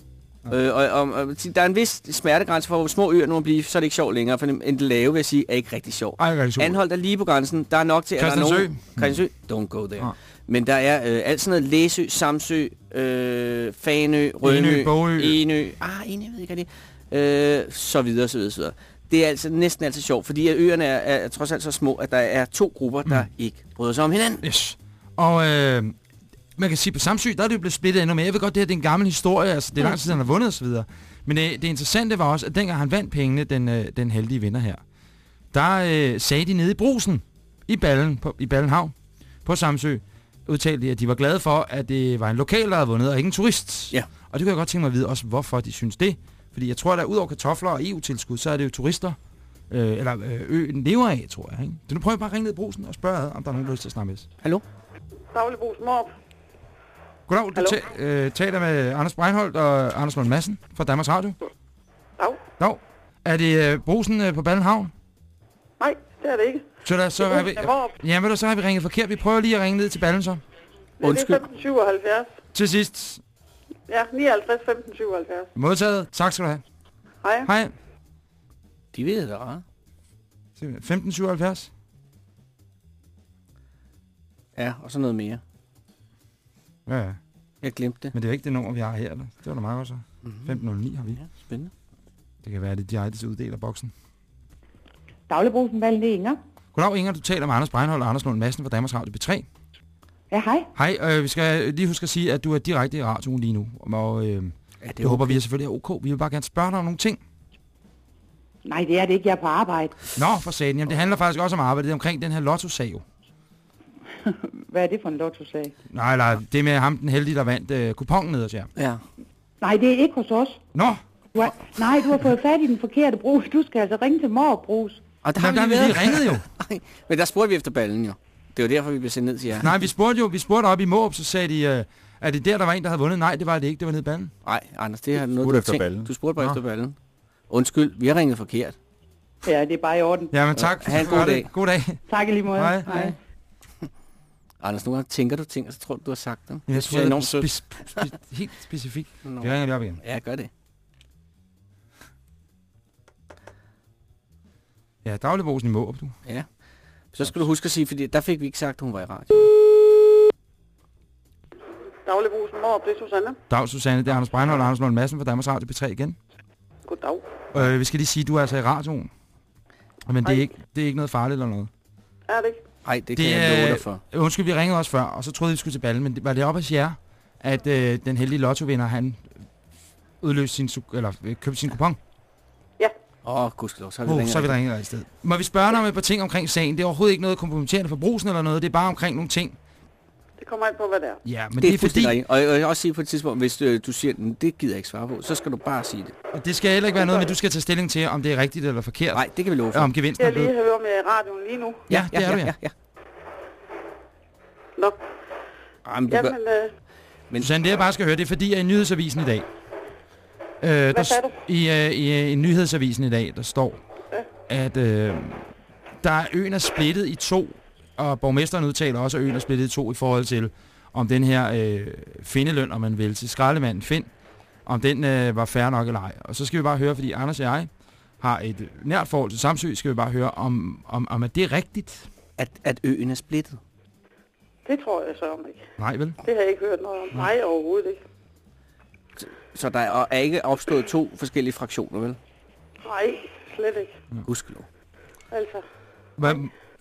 Ja. Øh, og, og, og, der er en vis smertegrænse for, hvor små øer nu må blive, så er det ikke sjovt længere, for en lave, vil jeg sige, er ikke rigtig sjovt. Ej, rigtig. Anholdt er lige på grænsen. Der er nok til, at der er nogen... Christiansø. Don't go there. Ja. Men der er øh, alt sådan noget Læsø, Samsø, øh, Fanø, Rømø, Enø, Bogø. Enø. Ah, Enø, ved ikke det. Øh, så videre, så videre, så videre. Det er altså næsten altid sjovt, fordi øerne er, er, trods alt så små, at der er to grupper, der mm. ikke bryder sig om hinanden. Yes. Og øh, man kan sige, på Samsø, der er det jo blevet splittet endnu mere. Jeg ved godt, det her det er en gammel historie, altså det er lang tid siden, han har vundet osv. Men øh, det interessante var også, at dengang han vandt pengene, den, øh, den heldige vinder her, der øh, sagde de nede i brusen, i ballen, på, i Ballenhavn, på Samsø, udtalte de, at de var glade for, at det var en lokal, der havde vundet, og ikke en turist. Ja. Og det kunne jeg godt tænke mig at vide også, hvorfor de synes det. Fordi jeg tror, at der ud over kartofler og EU-tilskud, så er det jo turister, øh, eller øh, øen lever af, tror jeg. Ikke? Så nu prøver jeg bare at ringe ned i brusen og spørge, ad, om der er nogen, der har lyst til at snakke med os. Hallo? Dagligbrugs Morp. Goddag, du øh, taler med Anders Breinholt og Anders Lund Madsen fra Danmarks Radio. Dag. Dag. Er det øh, brusen øh, på Ballenhavn? Nej, det er det ikke. Så, der, så Det er har vi... Brugsen af Hvorp. Ja, men så har vi ringet forkert. Vi prøver lige at ringe ned til Ballen så. Det er Undskyld. 1577. Til sidst. Ja, 59 1577. Modtaget. Tak skal du have. Hej. Hej. De ved det ret. 1577. Ja, og så noget mere. Ja, ja. Jeg glemte det. Men det er ikke det nummer, vi har her. Eller? Det var da meget godt så. Mm-hmm. 1509 har vi. Ja, spændende. Det kan være, at det er direkte til uddeler boksen. Dagligbrusen er Inger. Goddag Inger, du taler med Anders Breinholt og Anders Lund Madsen fra Danmarks Radio B3. Ja, hej. Hej, øh, vi skal lige huske at sige, at du er direkte i radioen lige nu. Og øh, Ja, det, det det håber vi er selvfølgelig er ok. Vi vil bare gerne spørge dig om nogle ting. Nej, det er det ikke. Jeg er på arbejde. Nå, for satan. Jamen, det handler faktisk også om arbejdet. Det er omkring den her lotto-sag jo. Hvad er det for en lotto-sag? Nej, nej, det med ham, den heldige, der vandt øh, kupongen ned os, ja. Ja. Nej, det er ikke hos os. Nå, Du har, nej, du har fået fat i den forkerte brus. Du skal altså ringe til Morp Brus. Og der Jamen, der har har vi lige ringet jo. Ej, Men der spurgte vi efter ballen jo. Det var derfor, vi blev sendt ned til jer. Nej, vi spurgte jo, vi spurgte op i Måb, så sagde de, øh, er det der, der var en, der havde vundet? Nej, det var det ikke, det var nede i banen. Nej, Anders, det har noget, du efter ballen. Du spurgte bare Nå. efter ballen. Undskyld, vi har ringet forkert. Ja, det er bare i orden. Ja, men tak. Ha' en god dag. God dag. Tak i lige måde. Hej. Hej. Anders, nogle gange tænker du ting, og så tror du, du har sagt dem. Jeg synes jeg er det er enormt sødt. spe- spe- helt specifikt. Nå. Vi ringer lige op igen. Ja, gør det. Ja, dagligbrusen i Måb, du. Ja. Så skal du huske at sige, fordi der fik vi ikke sagt, at hun var i radio. Dagligbrusen Morp, det er Susanne. Dag, Susanne. Det er Anders Breinholt og Anders Lund Madsen fra Danmarks Radio P3 igen. Goddag. Øh, vi skal lige sige, at du er altså i radioen. Men det er, ikke, det er ikke noget farligt eller noget. Er det ikke? Nej, det kan Det jeg love dig for. Øh, Undskyld, vi ringede også før, og så troede vi, vi skulle til ballen, men det- var det op hos jer, at øh, den heldige lottovinder, han udløste sin, eller øh, købte sin kupon? Åh, oh, gudskelov, så har vi Oh, ringet. så er vi ringet i stedet. Må vi spørge dig om et par ting omkring sagen? Det er overhovedet ikke noget kompromitterende for brusen eller noget, det er bare omkring nogle ting. Det kommer an på, hvad det er. Ja, men det, det, er er fordi, rigtigt. Og jeg vil også sige på et tidspunkt, hvis øh, du siger, "Mm, det gider jeg ikke svare på, så skal du bare sige det. og det skal heller ikke være noget at du skal tage stilling til, om det er rigtigt eller forkert. Nej, det kan vi love for. Om gevinsten Jeg er lige blevet... høre med radioen lige nu. Ja, det er du, ja. ja, ja. Nå, Jamen, du jamen, gør, øh, men, Susanne, det jeg bare skal høre, det er fordi, at i nyhedsavisen i dag... Øh, der, sagde du? I, øh, i, øh, I nyhedsavisen i dag, der står, at øh, der er øen er splittet i to, og borgmesteren udtaler også, at øen er splittet i to i forhold til, om den her øh, findeløn, om man vil, til skraldemanden Find, om den øh, var fair nok eller ej. Og så skal vi bare høre, fordi Anders og jeg har et nært forhold til Samsø, skal vi bare høre, om, om, om at det er rigtigt. at, at øen er splittet. det tror jeg så om ikke. Nej, vel? Det har jeg ikke hørt noget om. Nej, overhovedet ikke. Så der er er ikke opstået to forskellige fraktioner, vel? Nej, slet ikke. Gudskelov. Altså, Hvad,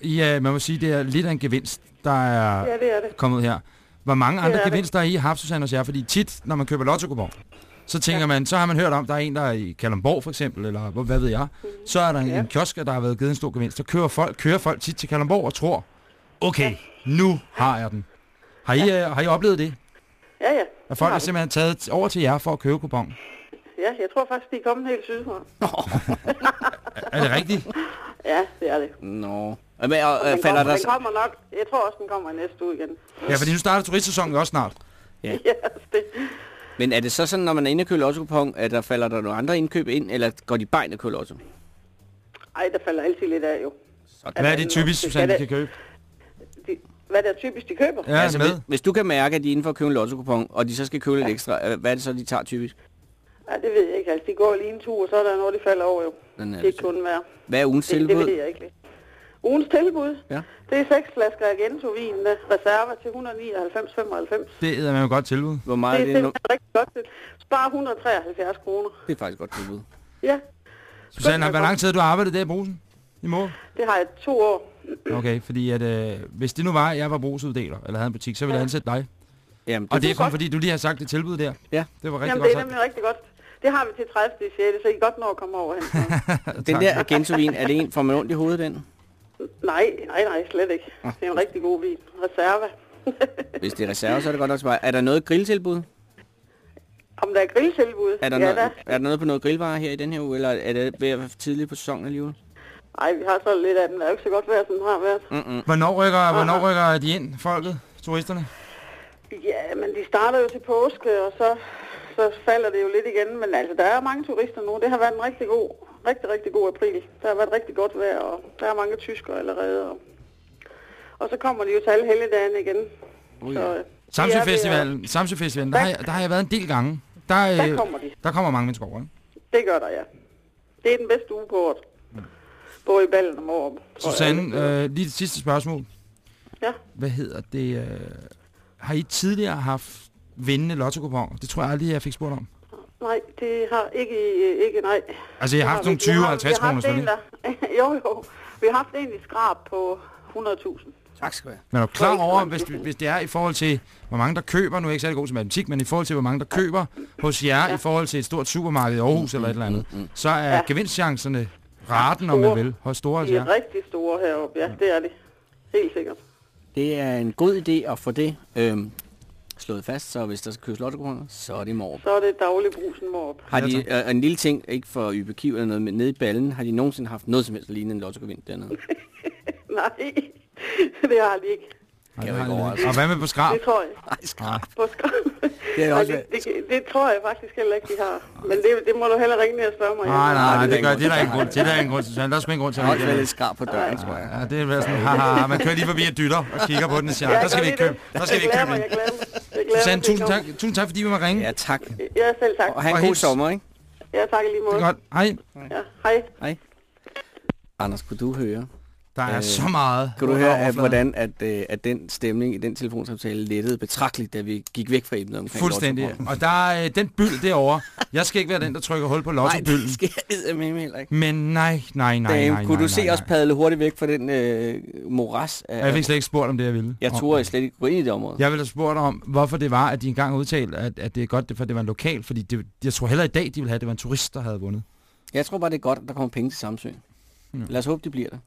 ja, man må sige, det er lidt af en gevinst, der er ja, det er det. kommet her. Hvor mange Det andre det. gevinster har I haft, Susanne og Sjer? Fordi tit, når man køber lotto så tænker ja. man, så har man hørt om, der er en, der er i Kalundborg for eksempel, eller hvad ved jeg. Så er der en, Ja. en kiosk, der har været givet en stor gevinst. Så kører folk, kører folk tit til Kalundborg og tror, okay, nu har jeg den. Har I, øh, har I oplevet det? Ja, ja. At folk har er simpelthen taget over til jer for at købe kupon? Ja, jeg tror faktisk, de er kommet helt sydfra. Er det rigtigt? Ja, det er det. Nå. Men, og, Den, øh, falder kommer, der... den kommer nok. Jeg tror også, den kommer i næste uge igen. Ja, fordi nu starter turistsæsonen også snart. Ja. Ja, det. Men er det så sådan, når man er inde og køber lotto at der falder der nogle andre indkøb ind, eller går de bare ind og køber lotto? Ej, der falder altid lidt af, jo. Hvad er det typisk, Susanne, kan købe? Hvad det er typisk, de køber? Ja, altså, med. hvis, hvis du kan mærke, at de er inden for at købe en lotto og de så skal købe lidt ekstra, øh, hvad er det så, de tager typisk? Ja, det ved jeg ikke. Altså, de går lige en tur, og så er der noget, de falder over, jo. Den er Det kunne være. Hvad er ugens Det, det tilbud? ved jeg ikke lige. Ugens tilbud, Ja. det er seks flasker Agento-vin med reserver til 199,95. Det er man jo godt tilbud. Hvor Det, meget det er er det nu? simpelthen rigtig godt til. Spar 173 kroner. Det er faktisk godt tilbud. Ja, Susanne, hvor lang tid har du arbejdet der i brusen? I morgen? det har jeg to år. Okay, fordi at, øh, hvis det nu var, at jeg var brugsuddeler, eller havde en butik, så ville jeg ansætte dig. Jamen, Og det er kun godt. fordi, du lige har sagt det tilbud der. Ja. Det var rigtig Jamen, godt det er nemlig rigtig godt. Det har vi til 30. 6. Så I godt når at komme over hen. den der Agentovin, er det en, får man ondt i hovedet den? nej, nej, nej, slet ikke. Det er en rigtig god vin. Reserva. Hvis det er reserve, så er det godt nok svar. Er der noget grilltilbud? Om der er grilltilbud? Er der, ja, noget, da. er der noget på noget grillvarer her i den her uge, eller er det ved at være tidligt på sæsonen alligevel? Ej, vi har så lidt af den. Der er jo ikke så godt vejr, som den har været. Mm-mm. Hvornår rykker, hvornår rykker de ind, folket, turisterne? Ja, men de starter jo til påske, og så, så falder det jo lidt igen. Men altså, der er mange turister nu. Det har været en rigtig god, rigtig, rigtig god april. Der har været rigtig godt vejr, og der er mange tyskere allerede. Og, og så kommer de jo til alle helligdagene igen. Ui. Så, øh, Samsø Festivalen, Samsø Festivalen der, har jeg, der har jeg været en del gange. Der, øh, Der kommer de. der kommer mange mennesker over, ikke? Det gør der, ja. Det er den bedste uge på året. Både i ballen og Morup. Susanne, øh, lige det sidste spørgsmål. Ja. Hvad hedder det? Øh, har I tidligere haft vindende lotto Det tror jeg aldrig, jeg fik spurgt om. Nej, det har ikke, ikke nej. Altså, jeg har haft nogle 20 vi 50 kroner Vi har haft en, der, jo, jo. Vi har haft en i skrab på 100.000. Tak skal du have. Men er du klar over, hvis, hvis det er i forhold til, hvor mange der køber, nu er jeg ikke særlig god til matematik, men i forhold til, hvor mange der køber hos jer, ja. i forhold til et stort supermarked i Aarhus eller et eller andet, så er Ja. gevinstchancerne, raten om man vil, hos store De er rigtig store heroppe, ja, det er det. Helt sikkert. Det er en god idé at få det øhm, slået fast, så hvis der skal købes lotto så er det i morgen. Så er det daglig brusen Morup. Har Ja, de, øh, en lille ting, ikke for ybe kiv eller noget, men nede i ballen, har de nogensinde haft noget som helst lignende en lotto dernede? Nej, det har de ikke. Nej, Jeg det ikke overraske. ikke. Og hvad med på skrab? Det tror jeg. Nej, skrab. På skræm. Det er Nej, også... det, det, det, tror jeg faktisk heller ikke, de har. Men det, det må du heller ringe ned og spørge mig. Nej, nej, Nej, nej, det er det gør ikke det er der ingen grund til. Det er der ingen grund til. Der er sgu ingen grund til at Der er ringe også til lidt skrab på døren, tror jeg. Ja, det er sådan, haha, man kører lige forbi et dytter og kigger på den og siger, der skal vi ikke købe, det. der skal vi ikke købe mig, ind. jeg glæder mig. Jeg glæder Susanne, tusind tak, tusind tak, fordi vi må ringe. Ja, tak. Ja, selv tak. Og have Og en god sommer, ikke? Ja, tak lige Det måde. er godt. Hej. Ja, hej. Hej. Anders, kunne du høre? Der er Øh, så meget. Kunne du høre, at, hvordan at, øh, at den stemning i den telefonsamtale lettede betragteligt, da vi gik væk fra emnet omkring Fuldstændig. Og der er øh, den byld derovre. Jeg skal ikke være den, der trykker hul på Nej, lotto-bylden. det skal jeg med heller ikke. Men nej, nej, nej, Dame, nej, kunne nej, du se nej, os nej. padle hurtigt væk fra den øh, moras? Af, Jeg fik slet ikke spurgt om det, jeg ville. jeg tror slet ikke gå ind i det område. Jeg ville have spurgt om, hvorfor det var, at de engang udtalte, at, at det er godt, for det var en lokal. Fordi det, jeg tror heller i dag, de ville have, at det var en turist, der havde vundet. Jeg tror bare, det er godt, at der kommer penge til Samsø. Mm. Lad os håbe, de bliver der.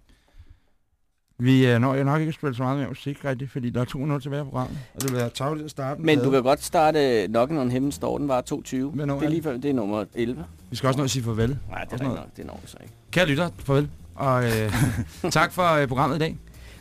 Vi øh, når jeg nok ikke at spille så meget mere musik rigtigt, fordi der er to minutter tilbage på programmet. Og det vil være tavligt at starte Men med. du kan godt starte Knockin' on Heaven's Door, den var 22. Hvornår det er det? lige før, det er nummer 11. Vi skal også nå at sige farvel. Nej, det er nok, det når vi så ikke. Kære lytter, farvel. Og øh, tak for øh, programmet i dag.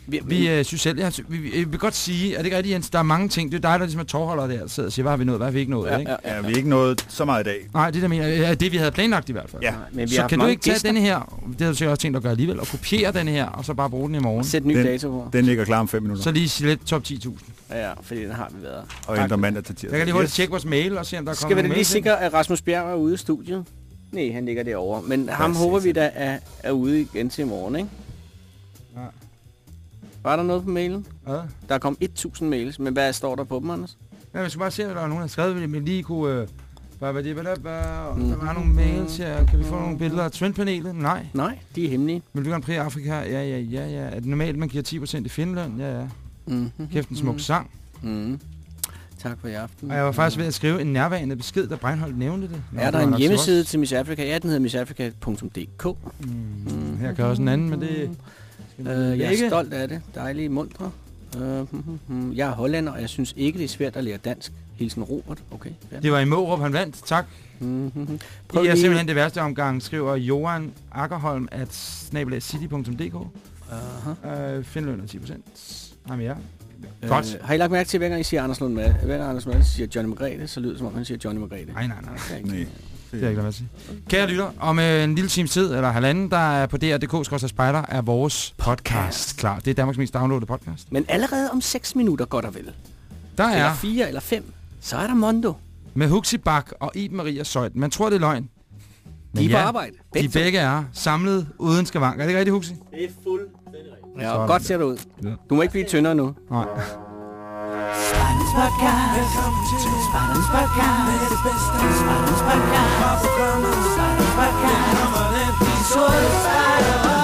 Vi, Vi øh, synes selv, jeg, vi, vi, vi vil godt sige, er det ikke rigtigt, Jens? Der er mange ting. Det er dig, der ligesom er tovholder der, der sidder og siger, hvad har vi nået, hvad har vi ikke nået, ja, ikke? ja, ja. Ja, vi er ikke nået så meget i dag. Nej, det der mener jeg, er det, vi havde planlagt i hvert fald. Ja. Nej, men vi så kan du ikke tage gæster. denne her, det har du sikkert også tænkt at gøre alligevel, og kopiere denne her, og så bare bruge den i morgen. Sæt ny Den- dato på. Den ligger klar om 5 minutter. Så lige slet top 10.000. Ja, ja, fordi den har vi været. og ændrer mandag til tirsdag. Jeg kan lige hurtigt tjekke vores mail og se, om der er Skal vi da lige sikre, at Rasmus Bjerg er ude i studiet? Nej, han ligger derovre. Men ham håber vi da er, er ude igen til i morgen, ikke? Var der noget på mailen? Hvad? Der kom 1000 mails, men hvad står der på dem, Anders? Ja, jeg skal bare se, at der er nogen, der har skrevet, men lige kunne... Øh, bare, hvad det, hvad der, hvad, Mm. der var nogle mails her. Kan vi få nogle billeder af Trendpanelet? Nej. Nej, de er hemmelige. Vil du gerne præge Afrika? Ja, ja, ja, ja. Er det normalt, man giver 10% i Finland? Ja, ja. Mm-hmm. Kæft en smuk sang. Mm. Tak for i aften. Og jeg var faktisk ved at skrive en nærværende besked, da Breinholt nævnte det. Nå, Er der en hjemmeside til til Miss Africa? Ja, den hedder missafrica.dk. os. Mm. Her kan også en anden, men det... Øh, jeg er stolt af det. Dejlige mundre. Uh, hmm, hmm. Jeg er hollænder, og jeg synes ikke, det er svært at lære dansk. Hilsen Robert. Okay. Ja. Det var i Mårup, han vandt. Tak. Mm, hmm. Prøv det er simpelthen det værste omgang, skriver Johan Akkerholm at snabelagcity.dk. Aha. Øh, Finløn er 10%. Jamen ja. Godt. Øh, har I lagt mærke til, hver gang I siger Anders Lund Madsen, hver gang Anders Madsen siger Johnny Margrethe, så lyder det som om, han siger Johnny Margrethe. Nej, nej, nej. Det ikke- Nej. Det er ikke noget at sige. Kære lytter, om øh, en lille times tid, eller halvanden, der er på DR.dk spejder, er vores podcast klar. Det er Danmarks mest downloadede podcast. Men allerede om 6 minutter, godt og vel. Der Eller er 4 eller 5, så er der Mondo. med Huxi Bak og Iben Maria Søjt. Man tror, det er løgn. De er på arbejde. De Begge to. begge er samlet uden skavanker. Er det ikke rigtigt, Huxi? Ja, Sådan godt ser du ud. Ja. Du må ikke blive tyndere nu. Nej. Spartans Podcast. Velkommen til Spartans Podcast. Med det bedste af Spartans Podcast. Fra programmet Spartans Podcast. Kommer den sorte spejder.